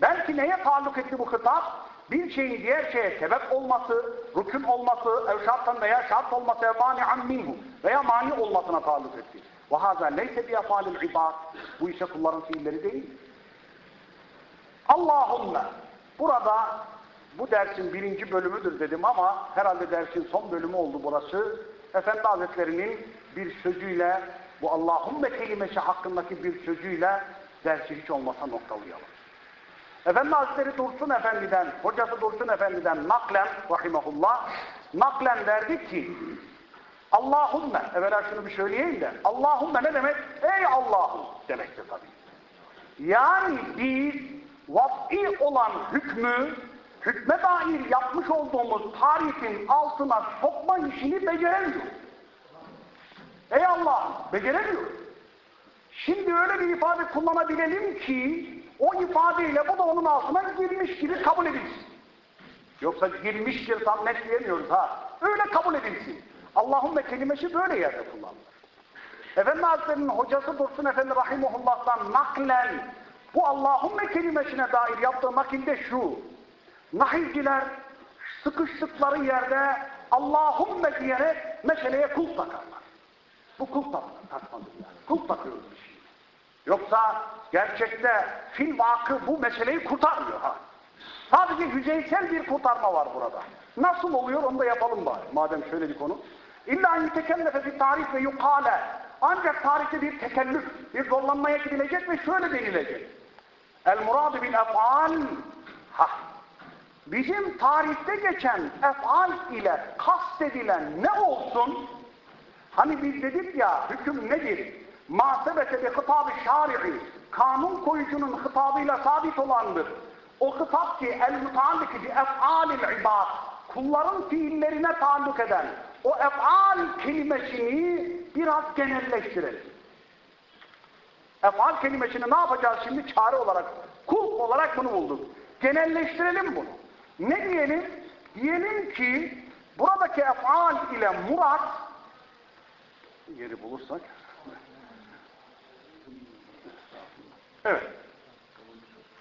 Belki neye taalluk etti bu hitap? Bir şeyin diğer şeye sebep olması, rükün olması, ev şarttan veya şart olması, ev mani'an minhu veya mani olmasına taalluk etti. Leyse bi efâlil ibad. Bu ise kulların fiilleri değil. Allahümme. Burada bu dersin birinci bölümüdür dedim ama herhalde dersin son bölümü oldu burası. Efendi Hazretleri'nin bir sözüyle bu Allahümme kelimesi hakkındaki bir sözüyle dersi hiç olmasa noktalayalım. Efendi Hazretleri Dursun Efendi'den, hocası Dursun Efendi'den naklen, rahimahullah, naklen derdi ki, Allahümme, evvela şunu bir söyleyeyim de, Allahümme ne demek? Ey Allah'ım demektir tabii. Yani biz vaz'i olan hükmü, hükme dair yapmış olduğumuz tarifin altına sokma işini beceremiyoruz. Ey Allah, beceremiyoruz. Şimdi öyle bir ifade kullanabilelim ki, o ifadeyle bu da onun altına girmiş gibi kabul edilsin. Yoksa girmiştir tam net diyemiyoruz ha. Öyle kabul edilsin. Allahümme kelimesi böyle yerde kullanılır. Efendi Hazretleri'nin hocası Dursun Efendi Rahimullah'tan naklen bu Allahümme kelimesine dair yaptığı nakilde şu. Nahilciler sıkıştıkları yerde Allahümme diyerek meseleye kul takarlar. Bu kul takmadır yani. Kul takıyoruz bir şey. Yoksa gerçekte fil vakı bu meseleyi kurtarmıyor ha. Sadece yüzeysel bir kurtarma var burada. Nasıl oluyor onu da yapalım bari. Madem şöyle bir konu. İlla yütekellefe fi tarih ve yukale. Ancak tarihte bir tekellüf, bir zorlanmaya gidilecek ve şöyle denilecek. El muradu bil ef'al. Bizim tarihte geçen ef'al ile kastedilen ne olsun? Hani biz dedik ya hüküm nedir? Masebete bi hitab-ı şari'i kanun koyucunun hitabıyla sabit olandır. O hitap ki el-mutalliki bi ef'alil ibad kulların fiillerine taalluk eden o ef'al kelimesini biraz genelleştirelim. Ef'al kelimesini ne yapacağız şimdi? Çare olarak, kul olarak bunu bulduk. Genelleştirelim bunu. Ne diyelim? Diyelim ki buradaki ef'al ile murat yeri bulursak Evet.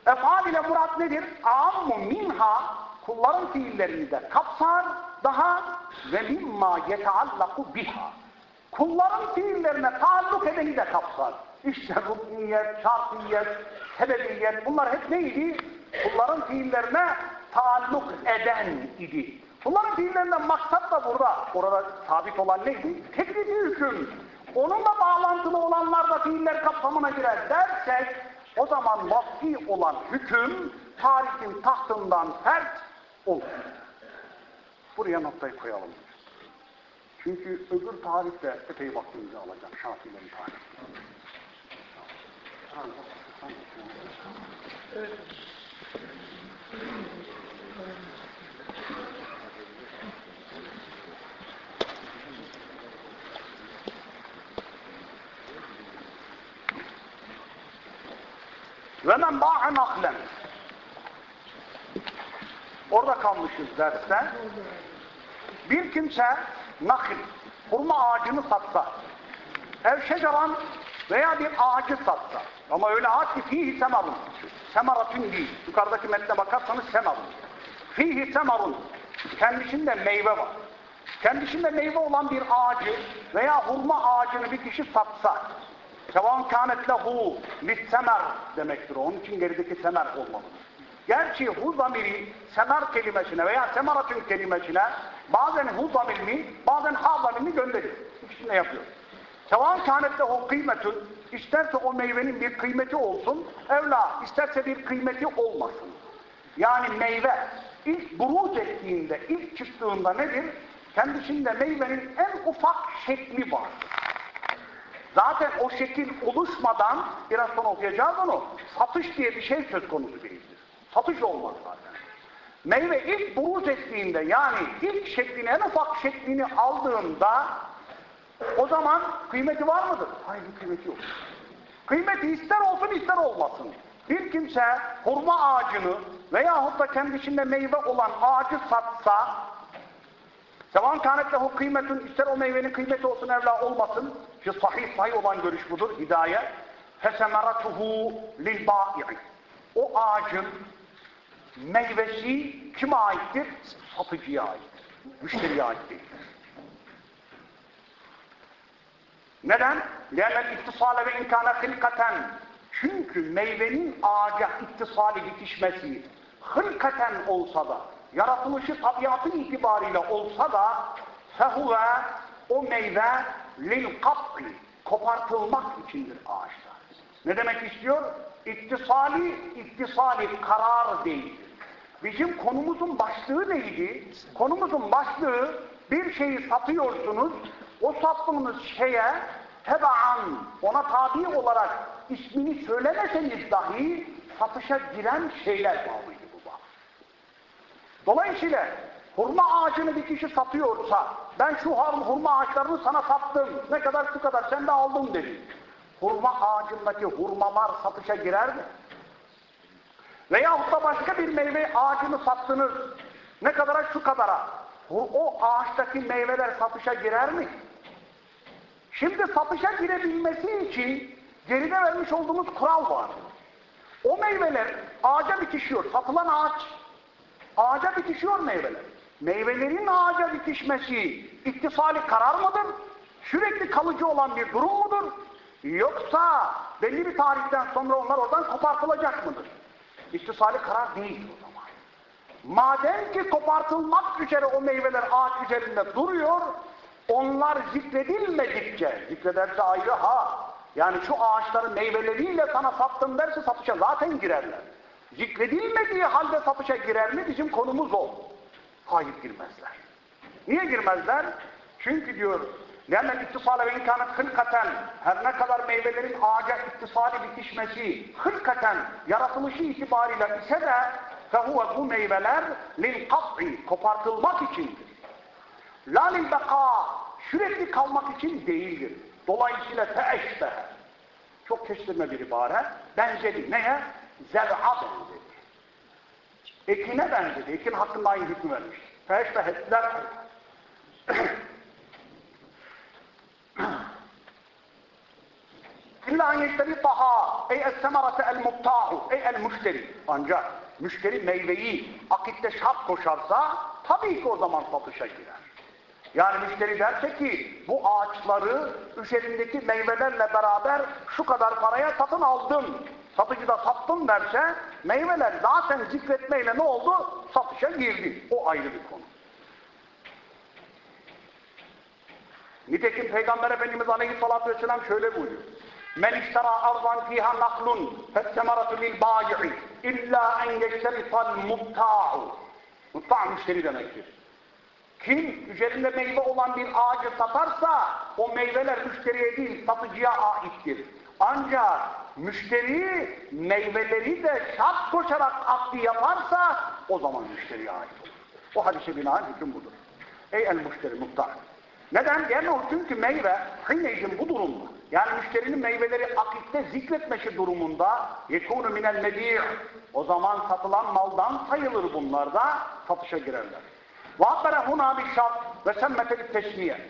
Efal ile murat nedir? Ammu minha kulların fiillerini de kapsar daha ve mimma yeteallaku biha. Kulların fiillerine taalluk edeni de kapsar. İşte rukniyet, şartiyet, sebebiyet bunlar hep neydi? Kulların fiillerine taalluk eden idi. Bunların fiillerinden maksat da burada. Orada sabit olan neydi? Teklifi hüküm. Onunla bağlantılı olanlar da fiiller kapsamına girer dersek o zaman vasfi olan hüküm tarihin tahtından fert olur. Buraya noktayı koyalım. Çünkü öbür tarihte epey vaktimizi alacak Şafii'lerin tarihi. Evet. Ve men ba'a naklen. Orada kalmışız derste. Bir kimse nakil, hurma ağacını satsa, ev şeceran veya bir ağacı satsa, ama öyle ağaç ki fihi semarun, semaratun değil, yukarıdaki metne bakarsanız semarun. Fihi semarun, kendisinde meyve var. Kendisinde meyve olan bir ağacı veya hurma ağacını bir kişi satsa, Sevan kânet lehu lissemer demektir. Onun için gerideki semer olmalı. Gerçi hu zamiri semer kelimesine veya semaratün kelimesine bazen hu zamirini bazen ha zamirini gönderir. İkisini de yapıyor. Sevan kânet lehu kıymetün isterse o meyvenin bir kıymeti olsun evla isterse bir kıymeti olmasın. Yani meyve ilk buruç ettiğinde, ilk çıktığında nedir? Kendisinde meyvenin en ufak şekli vardır. Zaten o şekil oluşmadan, biraz sonra okuyacağız onu, satış diye bir şey söz konusu değildir. Satış olmaz zaten. Meyve ilk buruş ettiğinde, yani ilk şeklini, en ufak şeklini aldığında, o zaman kıymeti var mıdır? Hayır, kıymeti yok. Kıymeti ister olsun ister olmasın. Bir kimse hurma ağacını veyahut da kendisinde meyve olan ağacı satsa, Sevan kânet lehu kıymetun ister o meyvenin kıymeti olsun evla olmasın. Ki sahih sahih olan görüş budur. Hidayet. fesemeratuhu lil bâi'i. O ağacın meyvesi kime aittir? Satıcıya aittir. Müşteriye ait değildir. Neden? Lâmen ittisale ve imkâne hılkaten. Çünkü meyvenin ağaca ittisali bitişmesi hılkaten olsa da, yaratılışı tabiatı itibariyle olsa da fehuve o meyve lil kapli kopartılmak içindir ağaçta. Ne demek istiyor? İttisali, ittisali karar değildir. Bizim konumuzun başlığı neydi? Konumuzun başlığı bir şeyi satıyorsunuz, o sattığınız şeye tebaan, ona tabi olarak ismini söylemeseniz dahi satışa giren şeyler bağlıydı bu bağ. Dolayısıyla hurma ağacını bir kişi satıyorsa, ben şu hurma ağaçlarını sana sattım, ne kadar şu kadar sen de aldın dedi. Hurma ağacındaki hurmalar satışa girer mi? Veyahut da başka bir meyve ağacını sattınız. Ne kadara şu kadara. O ağaçtaki meyveler satışa girer mi? Şimdi satışa girebilmesi için geride vermiş olduğumuz kural var. O meyveler ağaca bitişiyor. Satılan ağaç ağaca bitişiyor meyveler. Meyvelerin ağaca bitişmesi iktisali karar mıdır? Sürekli kalıcı olan bir durum mudur? Yoksa belli bir tarihten sonra onlar oradan kopartılacak mıdır? İktisali karar değil o zaman. Madem ki kopartılmak üzere o meyveler ağaç üzerinde duruyor, onlar zikredilmedikçe, zikrederse ayrı ha, yani şu ağaçların meyveleriyle sana sattım derse satışa zaten girerler. Zikredilmediği halde satışa girer mi? Bizim konumuz o. Hayır girmezler. Niye girmezler? Çünkü diyor, لَمَّ ittisale ve imkanı hılkaten her ne kadar meyvelerin ağaca ittisali bitişmesi hılkaten yaratılışı itibariyle ise de fehuve bu meyveler lil kat'i kopartılmak içindir. La lil sürekli kalmak için değildir. Dolayısıyla teeşbe çok kestirme bir ibare benzedi. Neye? Zer'a benzedi. Ekine benzedi. Ekin hakkında aynı hükmü vermiş. Teeşbe etler İlla en yeşteritaha ey es-semerate el-mubta'u ey el-müşteri. Ancak müşteri meyveyi akitte şart koşarsa tabii ki o zaman satışa girer. Yani müşteri derse ki bu ağaçları üzerindeki meyvelerle beraber şu kadar paraya satın aldım. Satıcı da sattım derse meyveler zaten zikretmeyle ne oldu? Satışa girdi. O ayrı bir konu. Nitekim Peygamber Efendimiz Aleyhisselatü Vesselam şöyle buyuruyor. Men iştera arzan fiha naklun fessemeratu lil bâyi'i illa en yeşterifal mutta'u. Mutta' müşteri demektir. Kim üzerinde meyve olan bir ağacı satarsa o meyveler müşteriye değil satıcıya aittir. Ancak müşteri meyveleri de şart koşarak akdi yaparsa o zaman müşteriye ait olur. O hadise binaen hüküm budur. Ey el müşteri muhtar. Neden? Yani çünkü meyve hınneycin bu durumda. Yani müşterinin meyveleri akitte zikretmesi durumunda yekûnü minel medî' o zaman satılan maldan sayılır bunlar da satışa girerler. وَاَقَرَ هُنَا بِشَرْطِ وَسَمَّةَ teşmiye.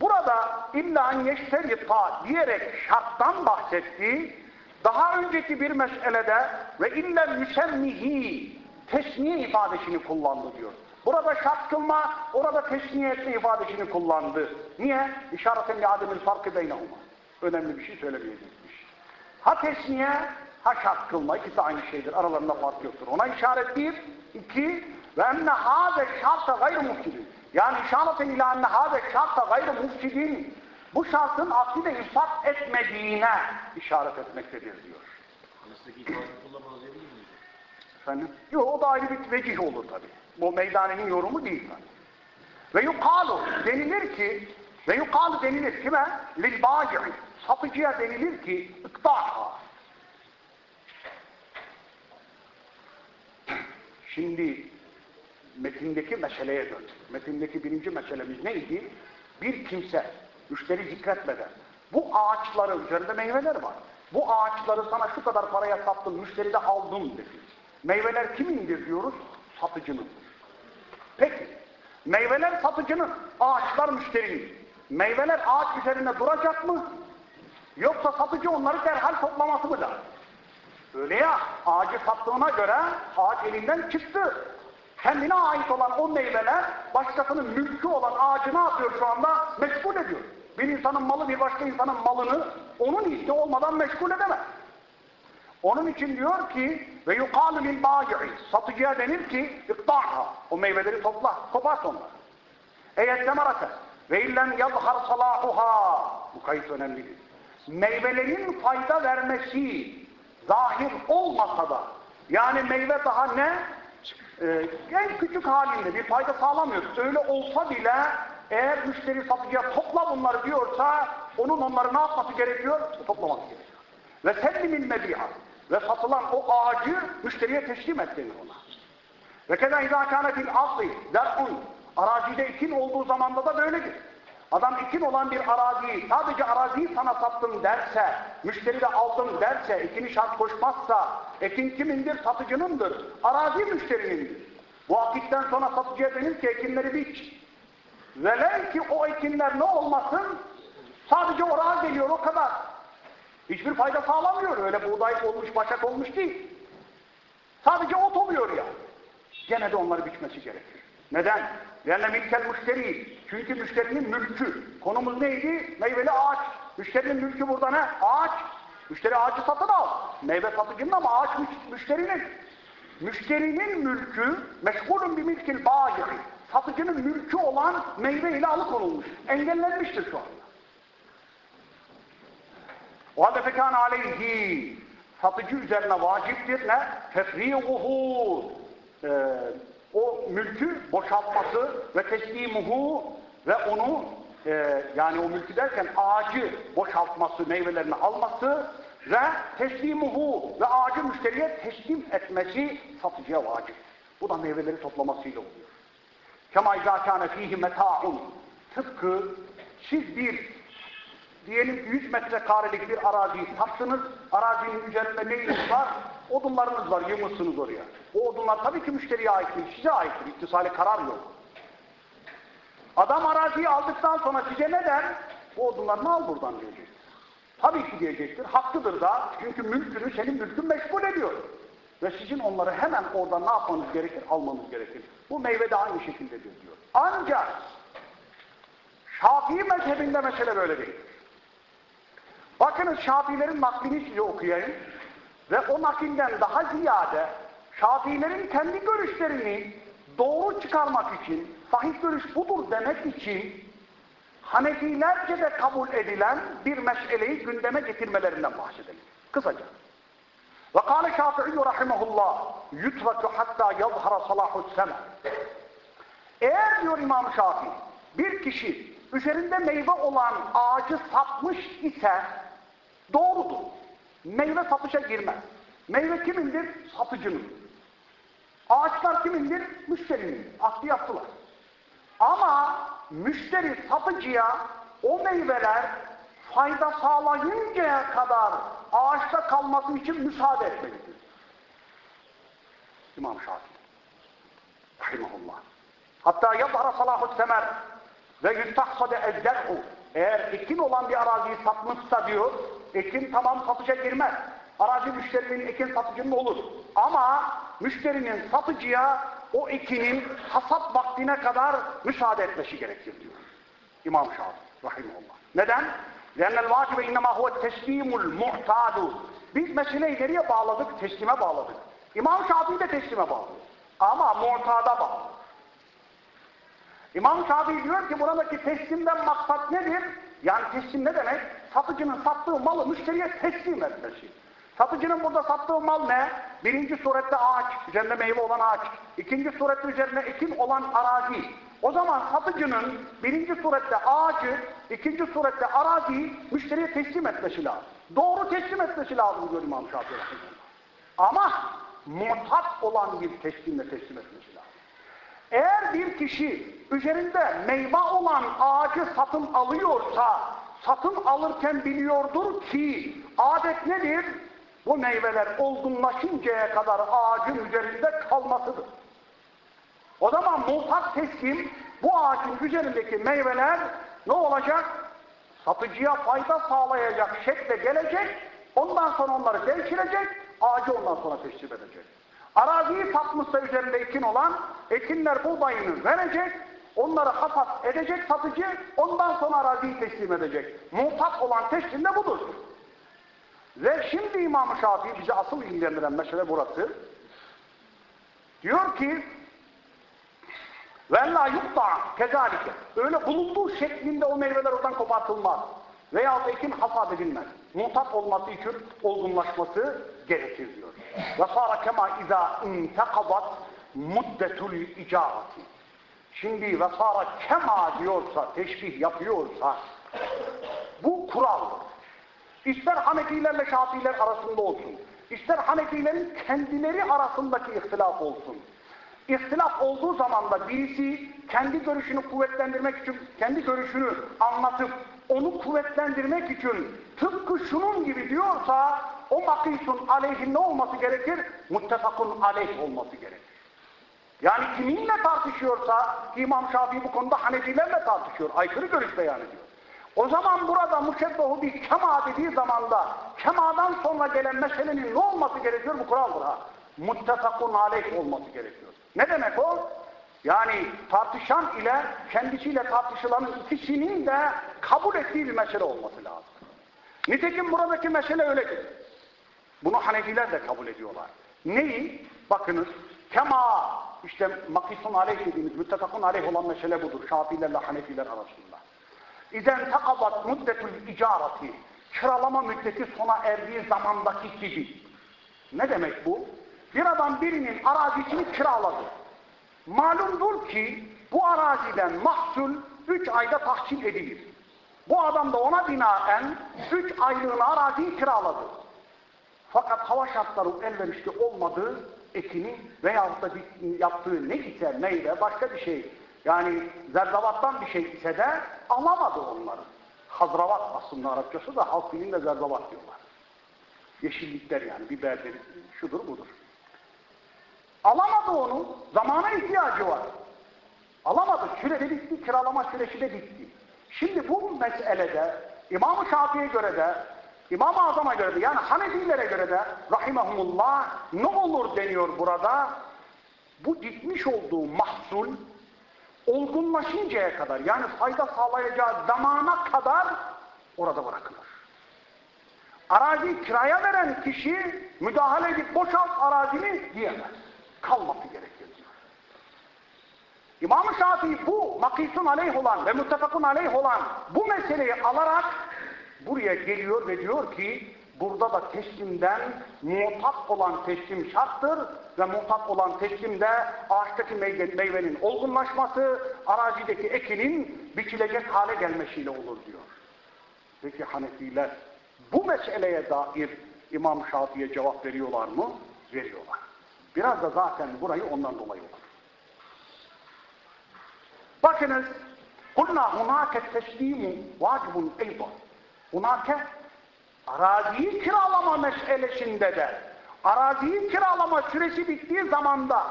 Burada illa en yeşterita diyerek şarttan bahsetti. Daha önceki bir meselede ve illa müsemmihi tesniye ifadesini kullandı diyor. Burada şart kılma, orada tesniye etme ifadesini kullandı. Niye? İşaretin ademil farkı beynehuma. Önemli bir şey söylemeyecekmiş. Ha tesniye, ha şart kılma. İkisi aynı şeydir. Aralarında fark yoktur. Ona işaret bir. iki ve enne hâze şarta gayrı mufsidin. Yani işaretin ila enne hâze şarta gayrı mufsidin. Bu şartın akide ifat etmediğine işaret etmektedir diyor. Anasındaki ifade kullanmaz mi? Efendim? Yok o da ayrı bir vecih olur tabi. Bu meydanenin yorumu değil tabi. Ve yukalu denilir ki ve yukalu denilir kime? Lil bâci'i. Satıcıya denilir ki ıktaha. Şimdi metindeki meseleye dön. Metindeki birinci meselemiz neydi? Bir kimse müşteri zikretmeden bu ağaçları üzerinde meyveler var. Bu ağaçları sana şu kadar paraya sattım, müşteri de aldım dedi. Meyveler kimindir diyoruz? Satıcının. Peki, meyveler satıcının, ağaçlar müşterinin. Meyveler ağaç üzerine duracak mı? Yoksa satıcı onları derhal toplaması mı lazım? Öyle ya, ağacı sattığına göre ağaç elinden çıktı. Kendine ait olan o meyveler başkasının mülkü olan ağacı ne yapıyor şu anda? Meşgul ediyor. Bir insanın malı bir başka insanın malını onun izni olmadan meşgul edemez. Onun için diyor ki ve yukalu lil bâyi'i satıcıya denir ki iktâha o meyveleri topla, kopart onları. Eğer semerate ve illen yazhar salahuha bu kayıt önemlidir. Meyvelerin fayda vermesi zahir olmasa da yani meyve daha ne? Ee, en küçük halinde bir fayda sağlamıyor. Öyle olsa bile eğer müşteri satıcıya topla bunları diyorsa onun onları ne yapması gerekiyor? Toplaması gerekiyor. Ve sellimil mebi'a ve satılan o ağacı müşteriye teslim et denir ona. Ve keza izâ kâne fil asli der'un arazide ikin olduğu zamanda da böyledir. Adam ikin olan bir araziyi sadece araziyi sana sattım derse, müşteri de aldım derse, ikini şart koşmazsa, ekin kimindir? Satıcınındır. Arazi müşterinindir. Bu vakitten sonra satıcıya denir ki ekinleri biç. Velev ki o ekinler ne olmasın? Sadece oraya geliyor o kadar. Hiçbir fayda sağlamıyor. Öyle buğday olmuş, başak olmuş değil. Sadece ot oluyor ya. Gene de onları biçmesi gerekir. Neden? Yani milkel müşteri. Çünkü müşterinin mülkü. Konumuz neydi? Meyveli ağaç. Müşterinin mülkü burada ne? Ağaç. Müşteri ağacı satın al. Meyve satıcının ama ağaç müşterinin. Müşterinin mülkü meşgulün bir milkil bağır. Satıcının mülkü olan meyve ile alıkonulmuş. Engellenmiştir şu anda. O halde fekan aleyhi satıcı üzerine vaciptir ne? Tefriguhu ee, o mülkü boşaltması ve teslimuhu ve onu e, yani o mülkü derken ağacı boşaltması, meyvelerini alması ve teslimuhu ve ağacı müşteriye teslim etmesi satıcıya vacip. Bu da meyveleri toplamasıyla oluyor. Kema izâ fîhî meta'un tıpkı siz bir diyelim 100 metrekarelik bir araziyi sattınız, arazinin üzerinde neyiniz var? Odunlarınız var, yığmışsınız oraya. O odunlar tabii ki müşteriye ait değil, size aittir, iktisali karar yok. Adam araziyi aldıktan sonra size ne der? Bu odunlarını al buradan diyecek. Tabii ki diyecektir, haklıdır da çünkü mülkünü senin mülkün meşgul ediyor. Ve sizin onları hemen oradan ne yapmanız gerekir? Almanız gerekir. Bu meyve de aynı şekildedir diyor. Ancak Şafii mezhebinde mesele böyle değil. Bakınız Şafiilerin naklini size okuyayım. Ve o nakilden daha ziyade Şafiilerin kendi görüşlerini doğru çıkarmak için, sahih görüş budur demek için Hanefilerce de kabul edilen bir meseleyi gündeme getirmelerinden bahsedelim. Kısaca. Ve kâle Şafii rahimahullah yutrakü hatta yazhara salahus seme. Eğer diyor İmam Şafii bir kişi üzerinde meyve olan ağacı satmış ise doğrudur. Meyve satışa girmez. Meyve kimindir? Satıcının. Ağaçlar kimindir? Müşterinin. Aklı yaptılar. Ama müşteri satıcıya o meyveler fayda sağlayıncaya kadar ağaçta kalması için müsaade etmelidir. İmam Şafii. Rahimahullah. Hatta yazhara salahut semer ve yüstahsade ezderhu. Eğer ekin olan bir araziyi satmışsa diyor, ekin tamam satışa girmez. Arazi müşterinin ekin satıcının olur. Ama müşterinin satıcıya o ekinin hasat vaktine kadar müsaade etmesi gerekir diyor. İmam Şafii rahimahullah. Neden? لَاَنَّ الْوَاجِبَ اِنَّمَا هُوَ التَّسْلِيمُ الْمُعْتَادُ Biz meseleyi nereye bağladık? Teslime bağladık. İmam Şafii de teslime bağlı. Ama mu'tada bağlı. İmam Şafii diyor ki buradaki teslimden maksat nedir? Yani teslim ne demek? Satıcının sattığı malı müşteriye teslim etmesi. Satıcının burada sattığı mal ne? Birinci surette ağaç, üzerinde meyve olan ağaç. İkinci surette üzerine ekin olan arazi. O zaman satıcının birinci surette ağacı, ikinci surette araziyi müşteriye teslim etmesi lazım. Doğru teslim etmesi lazım diyor İmam Şafii. Ama mutat olan bir teslimle teslim etmesi. Eğer bir kişi üzerinde meyve olan ağacı satın alıyorsa, satın alırken biliyordur ki adet nedir? Bu meyveler olgunlaşıncaya kadar ağacın üzerinde kalmasıdır. O zaman muhtak teslim bu ağacın üzerindeki meyveler ne olacak? satıcıya fayda sağlayacak şekle gelecek, ondan sonra onları devşirecek, ağacı ondan sonra teslim edecek. Araziyi satmışsa üzerinde ekin olan, ekinler buğdayını verecek, onları hasat edecek satıcı, ondan sonra araziyi teslim edecek. Muhtat olan teslim de budur. Ve şimdi İmam-ı Şafii bize asıl ilgilendiren mesele burası. Diyor ki la yukta kezalike. Öyle bulunduğu şeklinde o meyveler oradan kopartılmaz. Veya ekin hasat edilmez. Muhtat olması için olgunlaşması gerekir diyor. Ve sara kema izâ intekadat muddetul icarati. Şimdi ve sara kema diyorsa, teşbih yapıyorsa bu kuraldır. İster Hanefilerle Şafiiler arasında olsun, ister Hanefilerin kendileri arasındaki ihtilaf olsun. İhtilaf olduğu zaman da birisi kendi görüşünü kuvvetlendirmek için, kendi görüşünü anlatıp onu kuvvetlendirmek için tıpkı şunun gibi diyorsa o makisun aleyhin ne olması gerekir? Muttefakun aleyh olması gerekir. Yani kiminle tartışıyorsa İmam Şafii bu konuda Hanefilerle tartışıyor. Aykırı görüşte yani diyor. O zaman burada müşebbehu bir kema dediği zaman da kemadan sonra gelen meselenin ne olması gerekiyor? Bu kuraldır ha. Muttefakun aleyh olması gerekiyor. Ne demek o? Yani tartışan ile kendisiyle tartışılanın ikisinin de kabul ettiği bir mesele olması lazım. Nitekim buradaki mesele öyledir. Bunu Hanefiler de kabul ediyorlar. Neyi? Bakınız. Kema işte makisun aleyh dediğimiz müttefakun aleyh olan mesele budur. Şafilerle Hanefiler arasında. İzen takabat muddetül icarati kiralama müddeti sona erdiği zamandaki gibi. Ne demek bu? Bir adam birinin arazisini kiraladı. Malumdur ki bu araziden mahsul 3 ayda tahsil edilir. Bu adam da ona binaen 3 aylığına araziyi kiraladı. Fakat hava şartları elverişli olmadığı ekini veyahut da yaptığı ne ise meyve başka bir şey yani zerzavattan bir şey ise de alamadı onları. Hazravat aslında Arapçası da halk dilinde zerzavat diyorlar. Yeşillikler yani biberdir, şudur budur. Alamadı onu. Zamana ihtiyacı var. Alamadı. Süre de bitti. Kiralama süresi de bitti. Şimdi bu meselede İmam-ı Şafii'ye göre de İmam-ı Azam'a göre de yani Hanefilere göre de rahimahumullah ne olur deniyor burada? Bu dikmiş olduğu mahsul olgunlaşıncaya kadar yani fayda sağlayacağı zamana kadar orada bırakılır. Arazi kiraya veren kişi müdahale edip boşalt arazini diyemez. Kalması gerekir diyor. İmam-ı Şafii bu makisun aleyh olan ve muttefakun aleyh olan bu meseleyi alarak buraya geliyor ve diyor ki burada da teslimden mutat olan teslim şarttır ve mutat olan teslimde ağaçtaki meyve, meyvenin olgunlaşması, arazideki ekinin biçilecek hale gelmesiyle olur diyor. Peki Hanefiler bu meseleye dair İmam Şafii'ye cevap veriyorlar mı? Veriyorlar. Biraz da zaten burayı ondan dolayı olur. Bakınız, kulna hunake teslimu vacibun eydan. Hunake araziyi kiralama meselesinde de araziyi kiralama süresi bittiği zamanda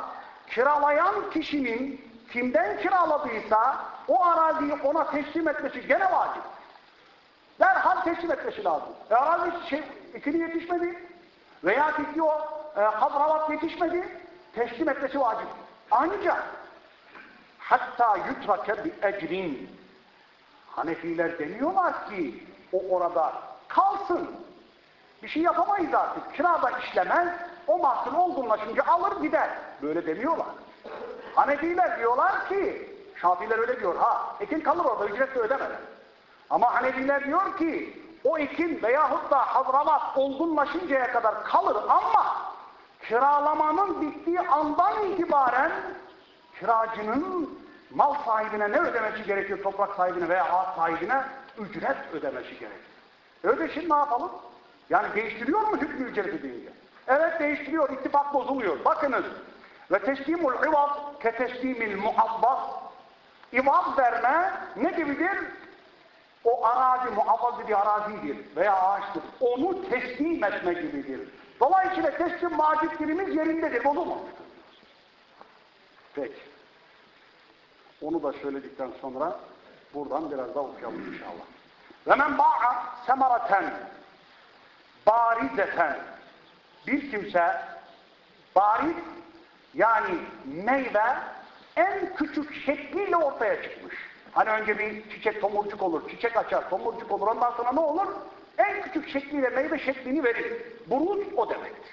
kiralayan kişinin kimden kiraladıysa o araziyi ona teslim etmesi gene vacip. Derhal teslim etmesi lazım. E arazi şey, ikili yetişmedi veya bitti o e, havravat yetişmedi teslim etmesi vacip. Ancak hatta yutrake bi ecrin Hanefiler deniyorlar ki o orada kalsın. Bir şey yapamayız artık. Kirada işlemez. O mahsul olgunlaşınca alır gider. Böyle demiyorlar. Hanefiler diyorlar ki Şafiler öyle diyor. Ha ekin kalır orada ücret de ödemeden. Ama Hanefiler diyor ki o ekin veyahut da hazramat olgunlaşıncaya kadar kalır ama kiralamanın bittiği andan itibaren kiracının mal sahibine ne ödemesi gerekiyor toprak sahibine veya ağaç sahibine? Ücret ödemesi gerekiyor. Öyle şimdi ne yapalım? Yani değiştiriyor mu hükmü ücreti deyince? Evet değiştiriyor, ittifak bozuluyor. Bakınız. Ve teslimul ivaz ke teslimil muhabbas. İvaz verme ne gibidir? O arazi muhabbaz bir arazidir veya ağaçtır. Onu teslim etme gibidir. Dolayısıyla teslim macitlerimiz yerindedir. Bozulmamıştır. Peki. Onu da söyledikten sonra buradan biraz daha okuyalım inşallah. Ve men ba'a semaraten barizeten bir kimse bariz yani meyve en küçük şekliyle ortaya çıkmış. Hani önce bir çiçek tomurcuk olur, çiçek açar, tomurcuk olur. Ondan sonra ne olur? En küçük şekliyle meyve şeklini verir. Buruz o demektir.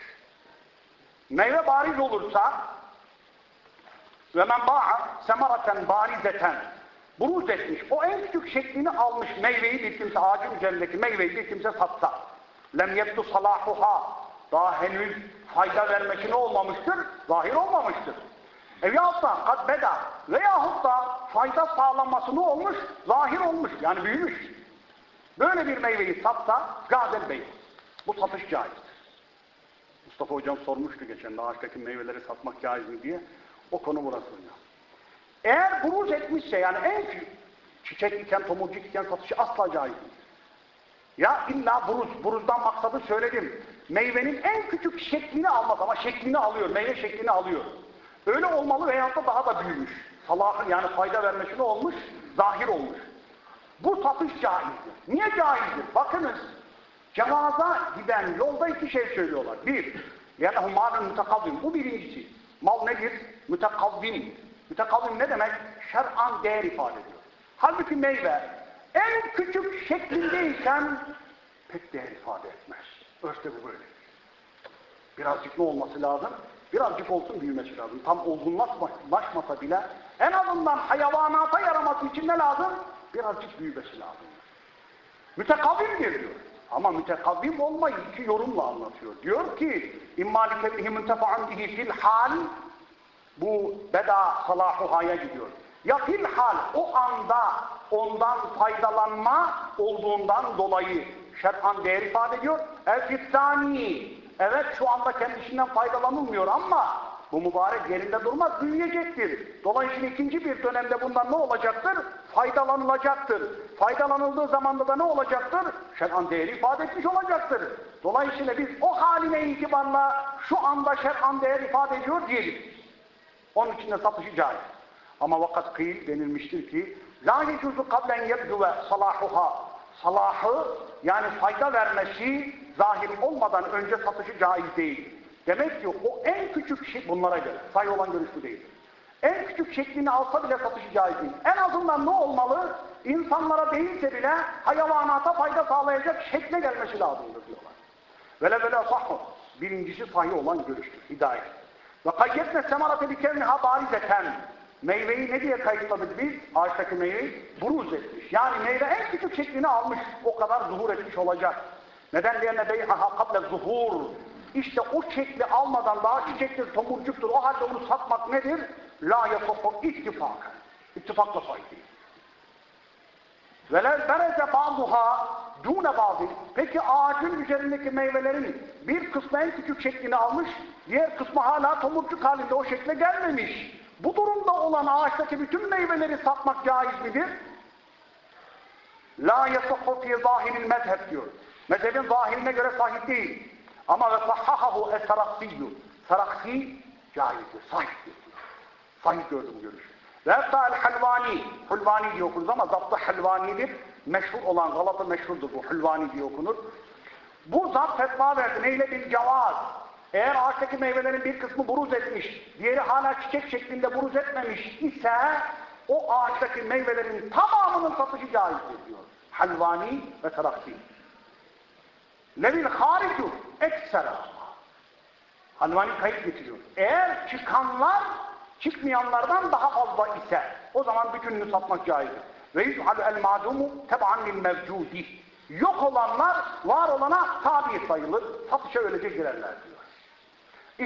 Meyve bariz olursa ve men ba'a semaraten barizeten buruz etmiş. O en küçük şeklini almış meyveyi bir kimse, ağacın üzerindeki meyveyi bir kimse satsa. Lem yebdu salahuha. Daha henüz fayda vermesi ne olmamıştır? Zahir olmamıştır. Eviyahut da kad beda veyahut da fayda sağlanması ne olmuş? Zahir olmuş. Yani büyümüş. Böyle bir meyveyi satsa gazel bey. Bu satış caizdir. Mustafa hocam sormuştu geçen ağaçtaki meyveleri satmak caiz mi diye. O konu burası hocam. Eğer buruz etmişse yani en küçük çiçek iken, tomurcuk iken satışı asla caiz. Ya illa buruz, buruzdan maksadı söyledim. Meyvenin en küçük şeklini almaz ama şeklini alıyor, meyve şeklini alıyor. Öyle olmalı veyahut da daha da büyümüş. Salahın yani fayda vermesi ne olmuş? Zahir olmuş. Bu satış caizdir. Niye caizdir? Bakınız, cevaza giden yolda iki şey söylüyorlar. Bir, yani malın mütekavvim. Bu birincisi. Mal nedir? Mütekavvim. Mütekavvim ne demek? Şer'an değer ifade ediyor. Halbuki meyve en küçük şeklindeyken pek değer ifade etmez. Örste bu böyle. Birazcık ne olması lazım? Birazcık olsun büyümesi lazım. Tam olgunlaşmasa bile en azından hayvanata yaraması için ne lazım? Birazcık büyümesi lazım. Mütekavvimdir diyor. Ama mütekavvim olmayı iki yorumla anlatıyor. Diyor ki اِمَّا لِكَبِهِ مُنْتَفَعًا بِهِ fil hal bu beda salahuhaya gidiyor. Ya fil hal o anda ondan faydalanma olduğundan dolayı şer'an değer ifade ediyor. El fittani evet şu anda kendisinden faydalanılmıyor ama bu mübarek yerinde durmaz, büyüyecektir. Dolayısıyla ikinci bir dönemde bundan ne olacaktır? Faydalanılacaktır. Faydalanıldığı zamanda da ne olacaktır? Şer'an değeri ifade etmiş olacaktır. Dolayısıyla biz o haline itibarla şu anda şer'an değer ifade ediyor diyelim. Onun için de satışı caiz. Ama vakat kıyıl denilmiştir ki la yecuzu kablen yebduve salahuha salahı yani fayda vermesi zahir olmadan önce satışı caiz değil. Demek ki o en küçük şey bunlara göre sayı olan görüş değil. En küçük şeklini alsa bile satışı caiz değil. En azından ne olmalı? İnsanlara değilse bile hayvanata fayda sağlayacak şekle gelmesi lazımdır diyorlar. Vele vele sahhu. Birincisi sahih olan görüştür. Hidayet. Ve kayyetne semarate bi kevniha barizeten. Meyveyi ne diye kayıtladık biz? Ağaçtaki meyveyi buruz etmiş. Yani meyve en küçük şeklini almış. O kadar zuhur etmiş olacak. Neden diyene beyhaha kable zuhur. İşte o şekli almadan daha çiçektir, tomurcuktur. O halde onu satmak nedir? La yasofo ittifak. İttifakla sahip değil. Velev bereze bazıha dune bazı. Peki ağacın üzerindeki meyvelerin bir kısmı en küçük şeklini almış, diğer kısmı hala tomurcuk halinde o şekle gelmemiş. Bu durumda olan ağaçtaki bütün meyveleri satmak caiz midir? La yasahhu fi zahiril mezheb diyor. Mezhebin zahirine göre sahih değil. Ama ve sahhahahu es-saraksiyyü. Saraksi caizdir, sahihtir. Sahih gördüm görüş. Ve hatta el-halvani, hulvani diye okunur ama zaptı halvanidir. Meşhur olan, Galata meşhurdur bu, hulvani diye okunur. Bu zat fetva verdi. Neyle bir cevaz. Eğer ağaçtaki meyvelerin bir kısmı buruz etmiş, diğeri hala çiçek şeklinde buruz etmemiş ise o ağaçtaki meyvelerin tamamının satışı caizdir diyor. Halvani ve Tarakki. Levil haricu eksera. Halvani kayıt getiriyor. Eğer çıkanlar çıkmayanlardan daha fazla ise o zaman bütününü satmak caizdir. Ve yüzhal el madumu teb'an lil mevcudi. Yok olanlar var olana tabi sayılır. Satışa öylece girerler diyor.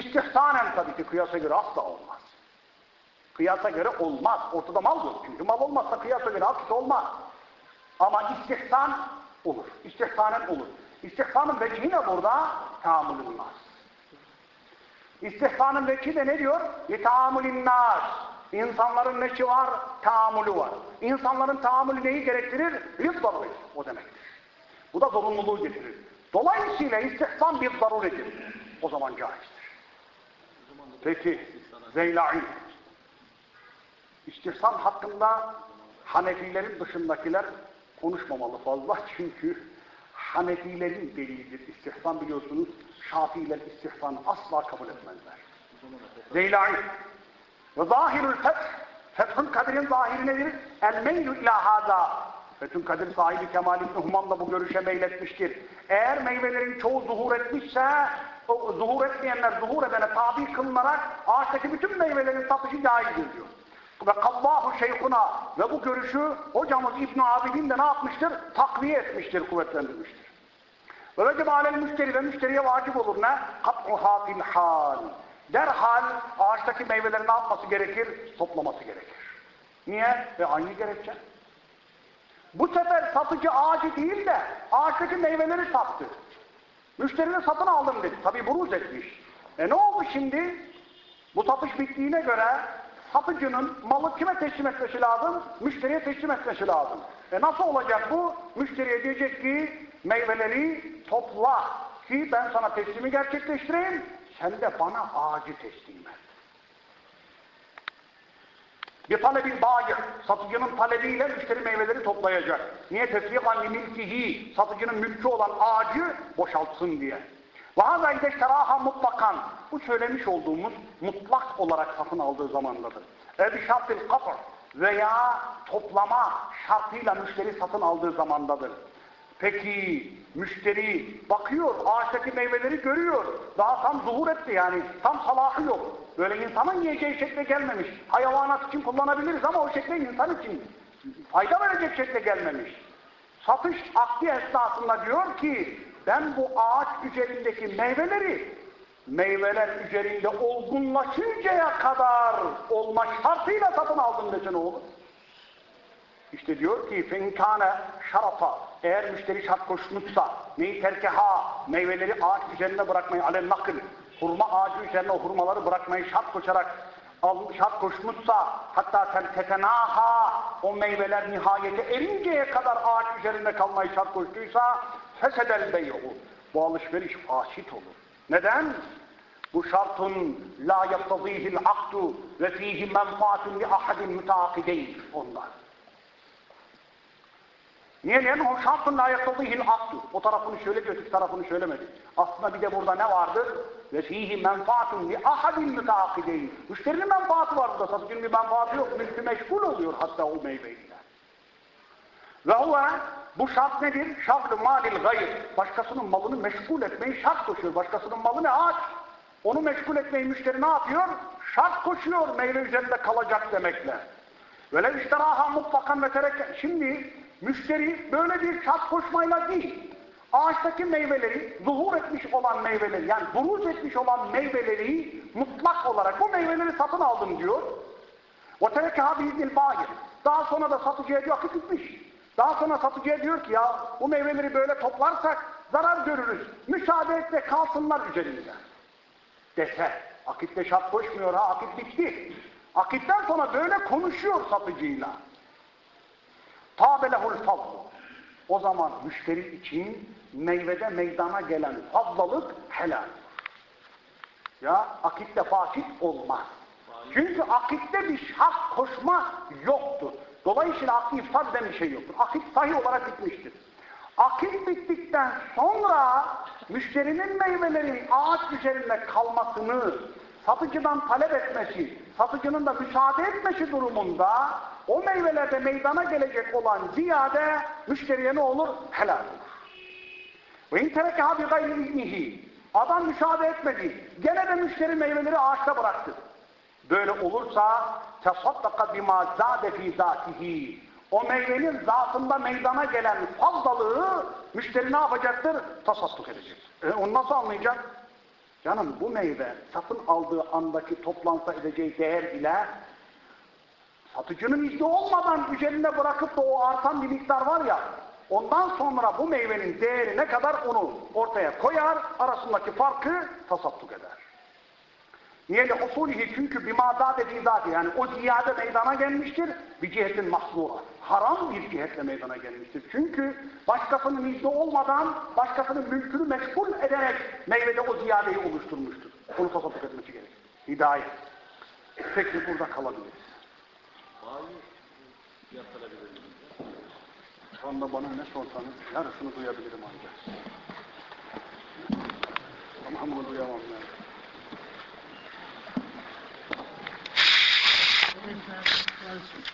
İstihsanen tabii ki kıyasa göre asla olmaz. Kıyasa göre olmaz. Ortada mal yok. Çünkü mal olmazsa kıyasa göre asla olmaz. Ama istihsan olur. İstihsanen olur. İstihsanın vecihi ne burada? Tahammülün nas. İstihsanın vecihi de ne diyor? Tahammülün nas. İnsanların neşi var? Tahammülü var. İnsanların tahammülü neyi gerektirir? Rızdarı. O demektir. Bu da zorunluluğu getirir. Dolayısıyla istihsan bir zaruridir. O zaman caizdir. Peki, Zeyla'i. İstihsan hakkında Hanefilerin dışındakiler konuşmamalı fazla çünkü Hanefilerin deliğidir istihsan biliyorsunuz. Şafiiler istihsanı asla kabul etmezler. Zeylai ve zahirül feth Fethül Kadir'in zahiri nedir? El meylü ila hâzâ Fethül Kadir sahibi Kemal İbni Humam da bu görüşe meyletmiştir. Eğer meyvelerin çoğu zuhur etmişse o zuhur etmeyenler zuhur edene tabi kılınarak ağaçtaki bütün meyvelerin satışı caizdir diyor. Ve kallahu şeyhuna ve bu görüşü hocamız İbn Abidin de ne yapmıştır? Takviye etmiştir, kuvvetlendirmiştir. Ve vecib alel müşteri ve müşteriye vacip olur ne? Kat'uha bil hal. Derhal ağaçtaki meyveleri ne yapması gerekir? Toplaması gerekir. Niye? Ve aynı gerekçe. Bu sefer satıcı ağacı değil de ağaçtaki meyveleri sattı. Müşterini satın aldım dedi. Tabi buruz etmiş. E ne oldu şimdi? Bu satış bittiğine göre satıcının malı kime teslim etmesi lazım? Müşteriye teslim etmesi lazım. E nasıl olacak bu? Müşteriye diyecek ki meyveleri topla ki ben sana teslimi gerçekleştireyim. Sen de bana ağacı teslim et. Bir talebil bayır, satıcının talebiyle müşteri meyveleri toplayacak. Niye teslikan li milkihi, satıcının mülkü olan ağacı boşaltsın diye. Ve hâzâ ideşterâhâ mutlakan. Bu söylemiş olduğumuz mutlak olarak satın aldığı zamandadır. Şartil kafr veya toplama şartıyla müşteri satın aldığı zamandadır. Peki müşteri bakıyor, ağaçtaki meyveleri görüyor. Daha tam zuhur etti yani. Tam salahı yok. Böyle insanın yiyeceği şekle gelmemiş. Hayvanat için kullanabiliriz ama o şekle insan için fayda verecek şekle gelmemiş. Satış akdi esnasında diyor ki ben bu ağaç üzerindeki meyveleri meyveler üzerinde olgunlaşıncaya kadar olma şartıyla satın aldım dese ne olur? İşte diyor ki fenkâne şarafa eğer müşteri şart koşmuşsa neyi terkeha meyveleri ağaç üzerinde bırakmayı alel nakıl hurma ağacı üzerine o hurmaları bırakmayı şart koşarak şart koşmuşsa hatta tetenaha o meyveler nihayete erinceye kadar ağaç üzerinde kalmayı şart koştuysa fesedel bey'u bu alışveriş fasit olur. Neden? Bu şartın la yattazihil akdu ve fihi menfaatun li ahadin müteakideyn ondan. Niye? O şartın la yattazihil akdu. O tarafını şöyle diyor, tarafını söylemedi. Aslında bir de burada ne vardır? Menfaatun li ahadin müteakideyn. Müşterinin menfaati var burada. Satıcının bir menfaati yok. Mülkü meşgul oluyor hatta o meyveyle. Ve huve bu şart nedir? Şartlı malil gayr. Başkasının malını meşgul etmeyi şart koşuyor. Başkasının malı ne? Ağaç. Onu meşgul etmeyi müşteri ne yapıyor? Şart koşuyor meyve üzerinde kalacak demekle. Velev işteraha mutlakan ve tereke. Şimdi müşteri böyle bir şart koşmayla değil. Ağaçtaki meyveleri, zuhur etmiş olan meyveleri, yani buruz etmiş olan meyveleri mutlak olarak bu meyveleri satın aldım diyor. وَتَرَكَهَا بِيْدِنِ الْبَاهِرِ Daha sonra da satıcıya diyor ki bitmiş. Daha sonra satıcıya diyor ki ya bu meyveleri böyle toplarsak zarar görürüz. Müsaade et de kalsınlar üzerinde. Dese. Akitte şart koşmuyor ha akit bitti. Akitten sonra böyle konuşuyor satıcıyla. Tabelehul fadlu. O zaman müşteri için meyvede meydana gelen fazlalık helal. Ya akitte fasit olmaz. Çünkü akitte bir şart koşma yoktur. Dolayısıyla akdi ifsad denen şey yoktur. Akit sahih olarak bitmiştir. Akit bittikten sonra müşterinin meyvelerin ağaç üzerinde kalmasını satıcıdan talep etmesi, satıcının da müsaade etmesi durumunda o meyvelerde meydana gelecek olan ziyade müşteriye ne olur? Helal olur. Ve in terekeha bi gayri iznihi. Adam müsaade etmedi. Gene de müşteri meyveleri ağaçta bıraktı. Böyle olursa tesaddaka bima zade fi zatihi. O meyvenin zatında meydana gelen fazlalığı müşteri ne yapacaktır? Tasadduk edecek. E, onu nasıl anlayacak? Canım bu meyve satın aldığı andaki toplansa edeceği değer ile satıcının izni olmadan üzerinde bırakıp da o artan bir miktar var ya ondan sonra bu meyvenin değeri ne kadar onu ortaya koyar arasındaki farkı tasadduk eder. Niye li usulihi çünkü bima zade fi zati yani o ziyade meydana gelmiştir bir cihetin mahzura. Haram bir cihetle meydana gelmiştir. Çünkü başkasının izni olmadan başkasının mülkünü meşgul ederek meyvede o ziyadeyi oluşturmuştur. Onu tasavvuf etmesi gerekir. Hidayet. Peki burada kalabiliriz. Mavi yaptırabilir miyiz? Şu anda bana ne sorsanız yarısını duyabilirim ancak. Tamamını duyamam yani.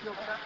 Yoksa